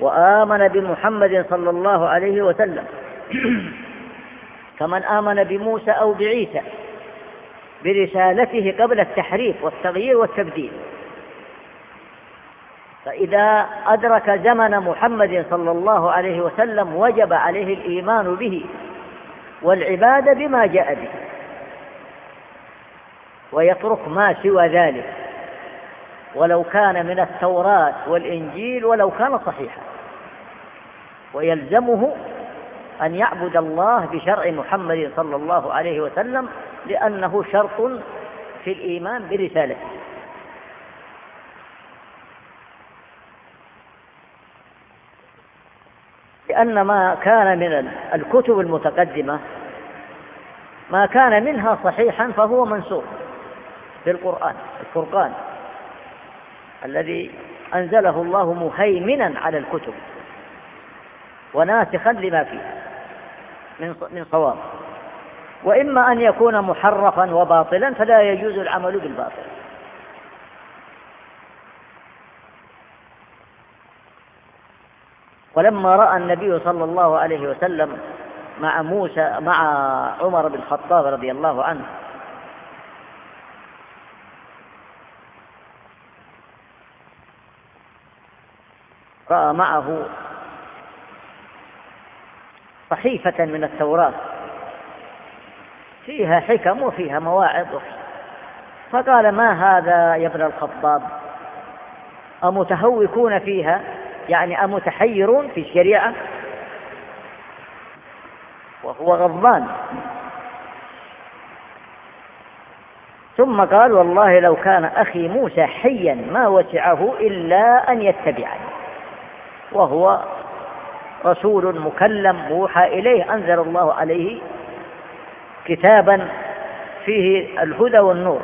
وآمن بمحمد صلى الله عليه وسلم. كمن آمن بموسى أو بعيسى برسالته قبل التحريف والتغيير والتبديل. فإذا أدرك زمن محمد صلى الله عليه وسلم وجب عليه الإيمان به والعبادة بما جاء به ويترك ما سوى ذلك ولو كان من التوراة والإنجيل ولو كان صحيحا ويلزمه أن يعبد الله بشرع محمد صلى الله عليه وسلم لأنه شرط في الإيمان برسالته. لأن ما كان من الكتب المتقدمة ما كان منها صحيحا فهو منسوخ في القرآن الفرقان الذي أنزله الله مهيمنا على الكتب وناسخا لما فيه من من صواب. وإما أن يكون محرفا وباطلا فلا يجوز العمل بالباطل. ولما رأى النبي صلى الله عليه وسلم مع موسى مع عمر بن الخطاب رضي الله عنه رأى معه صحيفة من التوراة فيها حكم وفيها مواعظ. فقال ما هذا يا ابن الخطاب؟ أمتهوكون فيها؟ يعني أمتحيرون في الشريعة وهو غضبان. ثم قال والله لو كان أخي موسى حيا ما وسعه إلا أن يتبعني. وهو رسول مكلم موحى إليه أنزل الله عليه كتابا فيه الهدى والنور.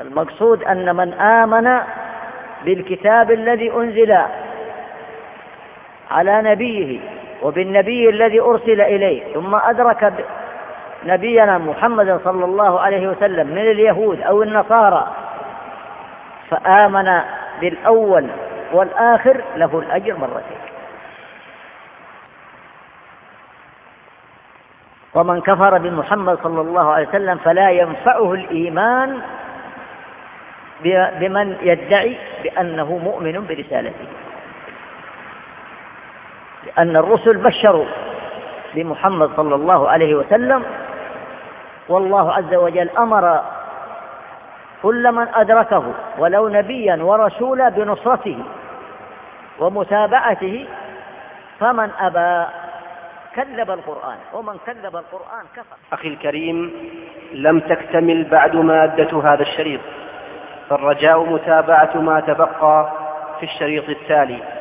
المقصود أن من آمن بالكتاب الذي أنزل على نبيه وبالنبي الذي أرسل إليه ثم أدرك نبينا محمد صلى الله عليه وسلم من اليهود أو النصارى فآمن بالأول والآخر له الأجر مرتين. ومن كفر بمحمد صلى الله عليه وسلم فلا ينفعه الإيمان بمن يدعي بأنه مؤمن برسالته. لأن الرسل بشروا بمحمد صلى الله عليه وسلم والله عز وجل أمر كل من أدركه ولو نبيا ورسولا بنصرته ومتابعته فمن أبى كذب القرآن ومن كذب القرآن كفر. أخي الكريم لم تكتمل بعد مادة هذا الشريط. فالرجاء متابعة ما تبقى في الشريط التالي.